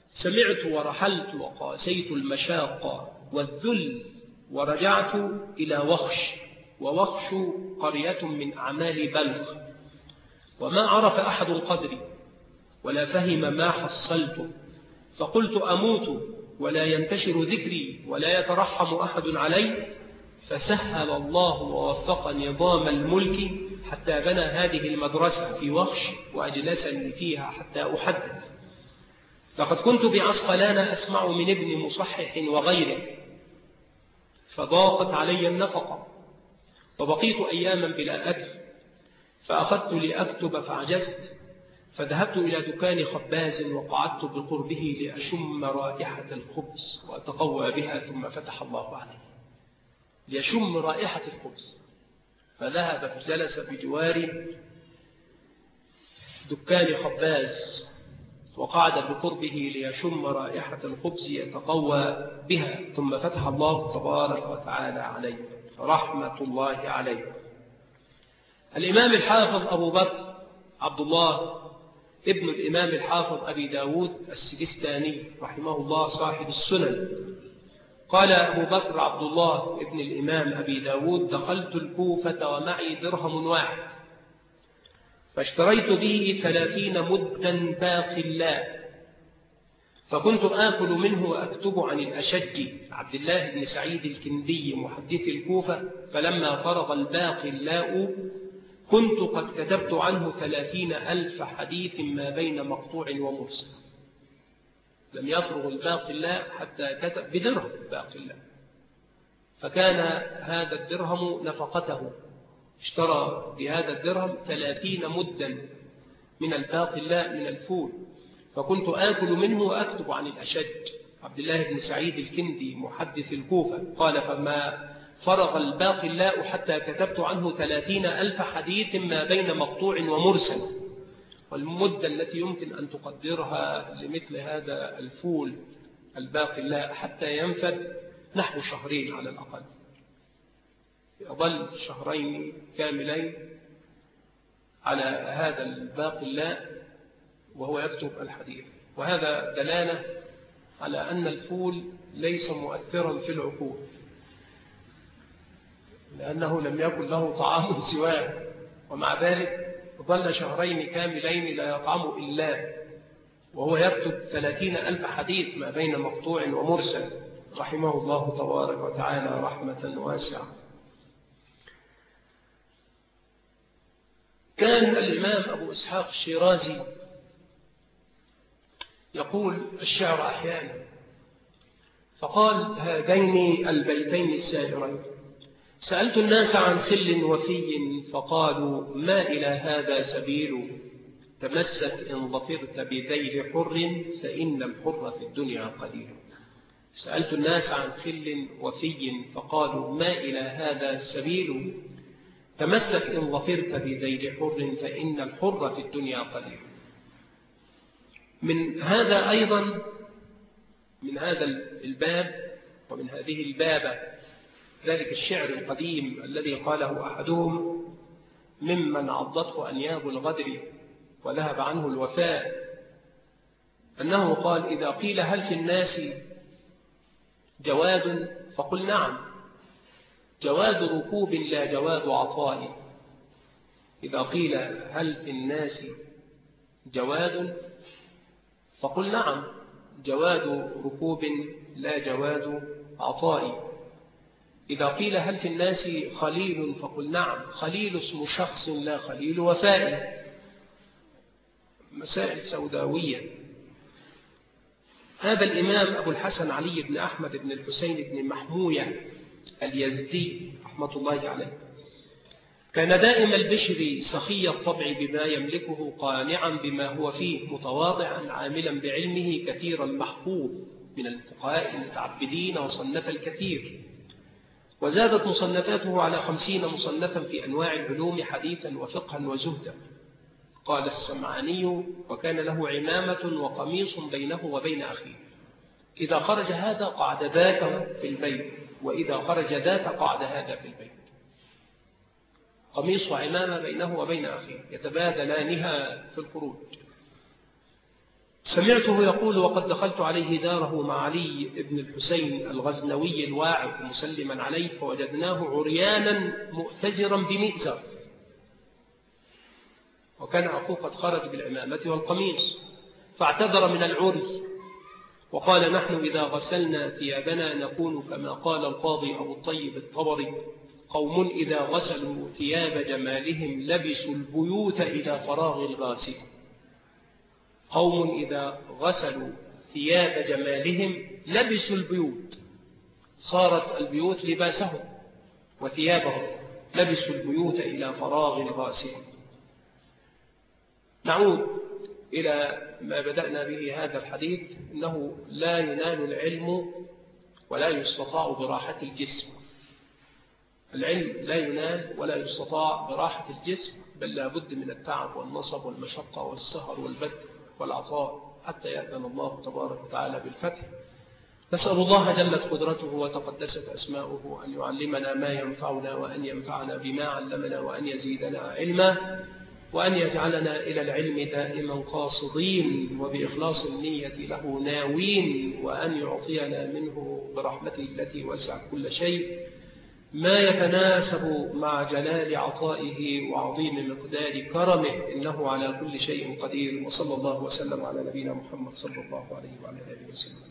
سمعت ورحلت وقاسيت المشاق والذل ورجعت إلى وخش ووخش قرية من أعمال بلخ وما عرف أحد قدري ولا فهم ما حصلت فقلت أموت ولا ينتشر ذكري ولا يترحم أحد علي فسهل الله ووفق نظام الملك حتى بنى هذه المدرسة في وخش وأجلسني فيها حتى أحدث. لقد كنت بعسقلان أسمع من ابن مصحح وغيره فضاقت علي النفقة وبقيت أياما بلا أكل فأخذت لأكتب فعجزت فذهبت إلى دكان خباز وقعدت بقربه لأشم رائحة الخبز وأتقوى بها ثم فتح الله علي. ليشم رائحة الخبز. فذهب فجلس بجوار دكان خباز وقعد بقربه ليشم رائحة الخبز يتقوى بها ثم فتح الله تبارك وتعالى عليه. رحمة الله عليه. الإمام الحافظ أبو بكر عبد الله ابن الإمام الحافظ أبي داود السجستاني رحمه الله صاحب السنن. قال أبو بكر عبد الله ابن الإمام أبي داود دخلت الكوفة ومعي درهم واحد. فاشتريت به ثلاثين مدا باقي الله فكنت آكل منه وأكتب عن الأشج. عبد الله بن سعيد الكندي محدث الكوفة فلما فرغ الباقي اللاء كنت قد كتبت عنه ثلاثين ألف حديث ما بين مقطوع ومرسل لم يفرغ الباقي اللاء حتى كتب بدرهم باقي الله. فكان هذا الدرهم نفقته. اشترى بهذا الدرهم ثلاثين مدا من الباقي الله من الفول. فكنت آكل منه وأكتب عن الأشج عبد الله بن سعيد الكندي محدث الكوفة قال فما فرغ الباقي الله حتى كتبت عنه ثلاثين ألف حديث ما بين مقطوع ومرسل. والمدة التي يمكن أن تقدرها لمثل هذا الفول الباقي الله حتى ينفد نحو شهرين على الأقل. يظل شهرين كاملين على هذا الباقي الله وهو يكتب الحديث. وهذا دلالة على أن الفول ليس مؤثرا في العقول لأنه لم يكن له طعام سواه. ومع ذلك ظل شهرين كاملين لا يطعم إلا وهو يكتب ثلاثين ألف حديث ما بين مقطوع ومرسل. رحمه الله تبارك وتعالى رحمة واسعة. كان الإمام أبو إسحاق الشيرازي يقول الشعر أحيانا فقال هذين البيتين السائرين سألت الناس عن خل وفي فقالوا ما إلى هذا سبيل؟ تمسك إن ظفرت بذيل حر فإن الحر في الدنيا قليل. سألت الناس عن خل وفي فقالوا ما إلى هذا سبيل؟ تمسك إن ظفرت بذيل حر فإن الحر في الدنيا قليل. من هذا أيضا من هذا الباب ومن هذه البابة ذلك الشعر القديم الذي قاله أحدهم ممن عضته أنياب الغدر وذهب عنه الوفاء. أنه قال إذا قيل هل في الناس جواد فقل نعم. جواد ركوب لا جواد عطاء. إذا قيل هل في الناس جواد فقل نعم. جواد ركوب لا جواد عطاء. إذا قيل هل في الناس خليل فقل نعم خليل اسم شخص لا خليل وفاء. مسائل سوداوية. هذا الإمام أبو الحسن علي بن أحمد بن الحسين بن محموية اليزدي رحمة الله عليه. كان دائم البشر سخي الطبع بما يملكه قانعا بما هو فيه متواضعا عاملا بعلمه كثيرا محفوظ من الفقهاء المتعبدين وصنف الكثير. وزادت مصنفاته على خمسين مصنفا في أنواع العلوم حديثا وفقها وزهدا. قال السمعاني وكان له عمامة وقميص بينه وبين أخيه. إذا خرج هذا قعد ذاك في البيت وإذا خرج ذاك قعد هذا في البيت. قميص وعمامة بينه وبين أخيه يتبادلانها في الخروج. سمعته يقول وقد دخلت عليه داره مع علي بن الحسين الغزنوي الواعظ مسلما عليه فوجدناه عريانا مؤتزرا بمئزر. وكان أخوه قد خرج بالعمامة والقميص فاعتذر من العري وقال نحن إذا غسلنا ثيابنا نكون كما قال القاضي أبو الطيب الطبري قوم إذا غسلوا ثياب جمالهم لبسوا البيوت إلى فراغ الغاسل قوم إذا غسلوا ثياب جمالهم لبسوا البيوت. صارت البيوت لباسهم وثيابهم لبسوا البيوت إلى فراغ الغاسل نعود إلى ما بدأنا به هذا الحديث أنه لا ينال العلم ولا يستطاع براحة الجسم. العلم لا ينال ولا يستطاع براحة الجسم بل لا بد من التعب والنصب والمشقة والسهر والبذل. والعطاء حتى يأذن الله تبارك وتعالى بالفتح. نسأل الله جلت قدرته وتقدست أسماؤه أن يعلمنا ما ينفعنا وأن ينفعنا بما علمنا وأن يزيدنا علما وأن يجعلنا إلى العلم دائما قاصدين وبإخلاص النية له ناوين وأن يعطينا منه برحمته التي وسعت كل شيء. ما يتناسب مع جلال عطائه وعظيم مقدار كرمه. إنه على كل شيء قدير. وصلى الله وسلم على نبينا محمد صلى الله عليه وعلى آله وسلم.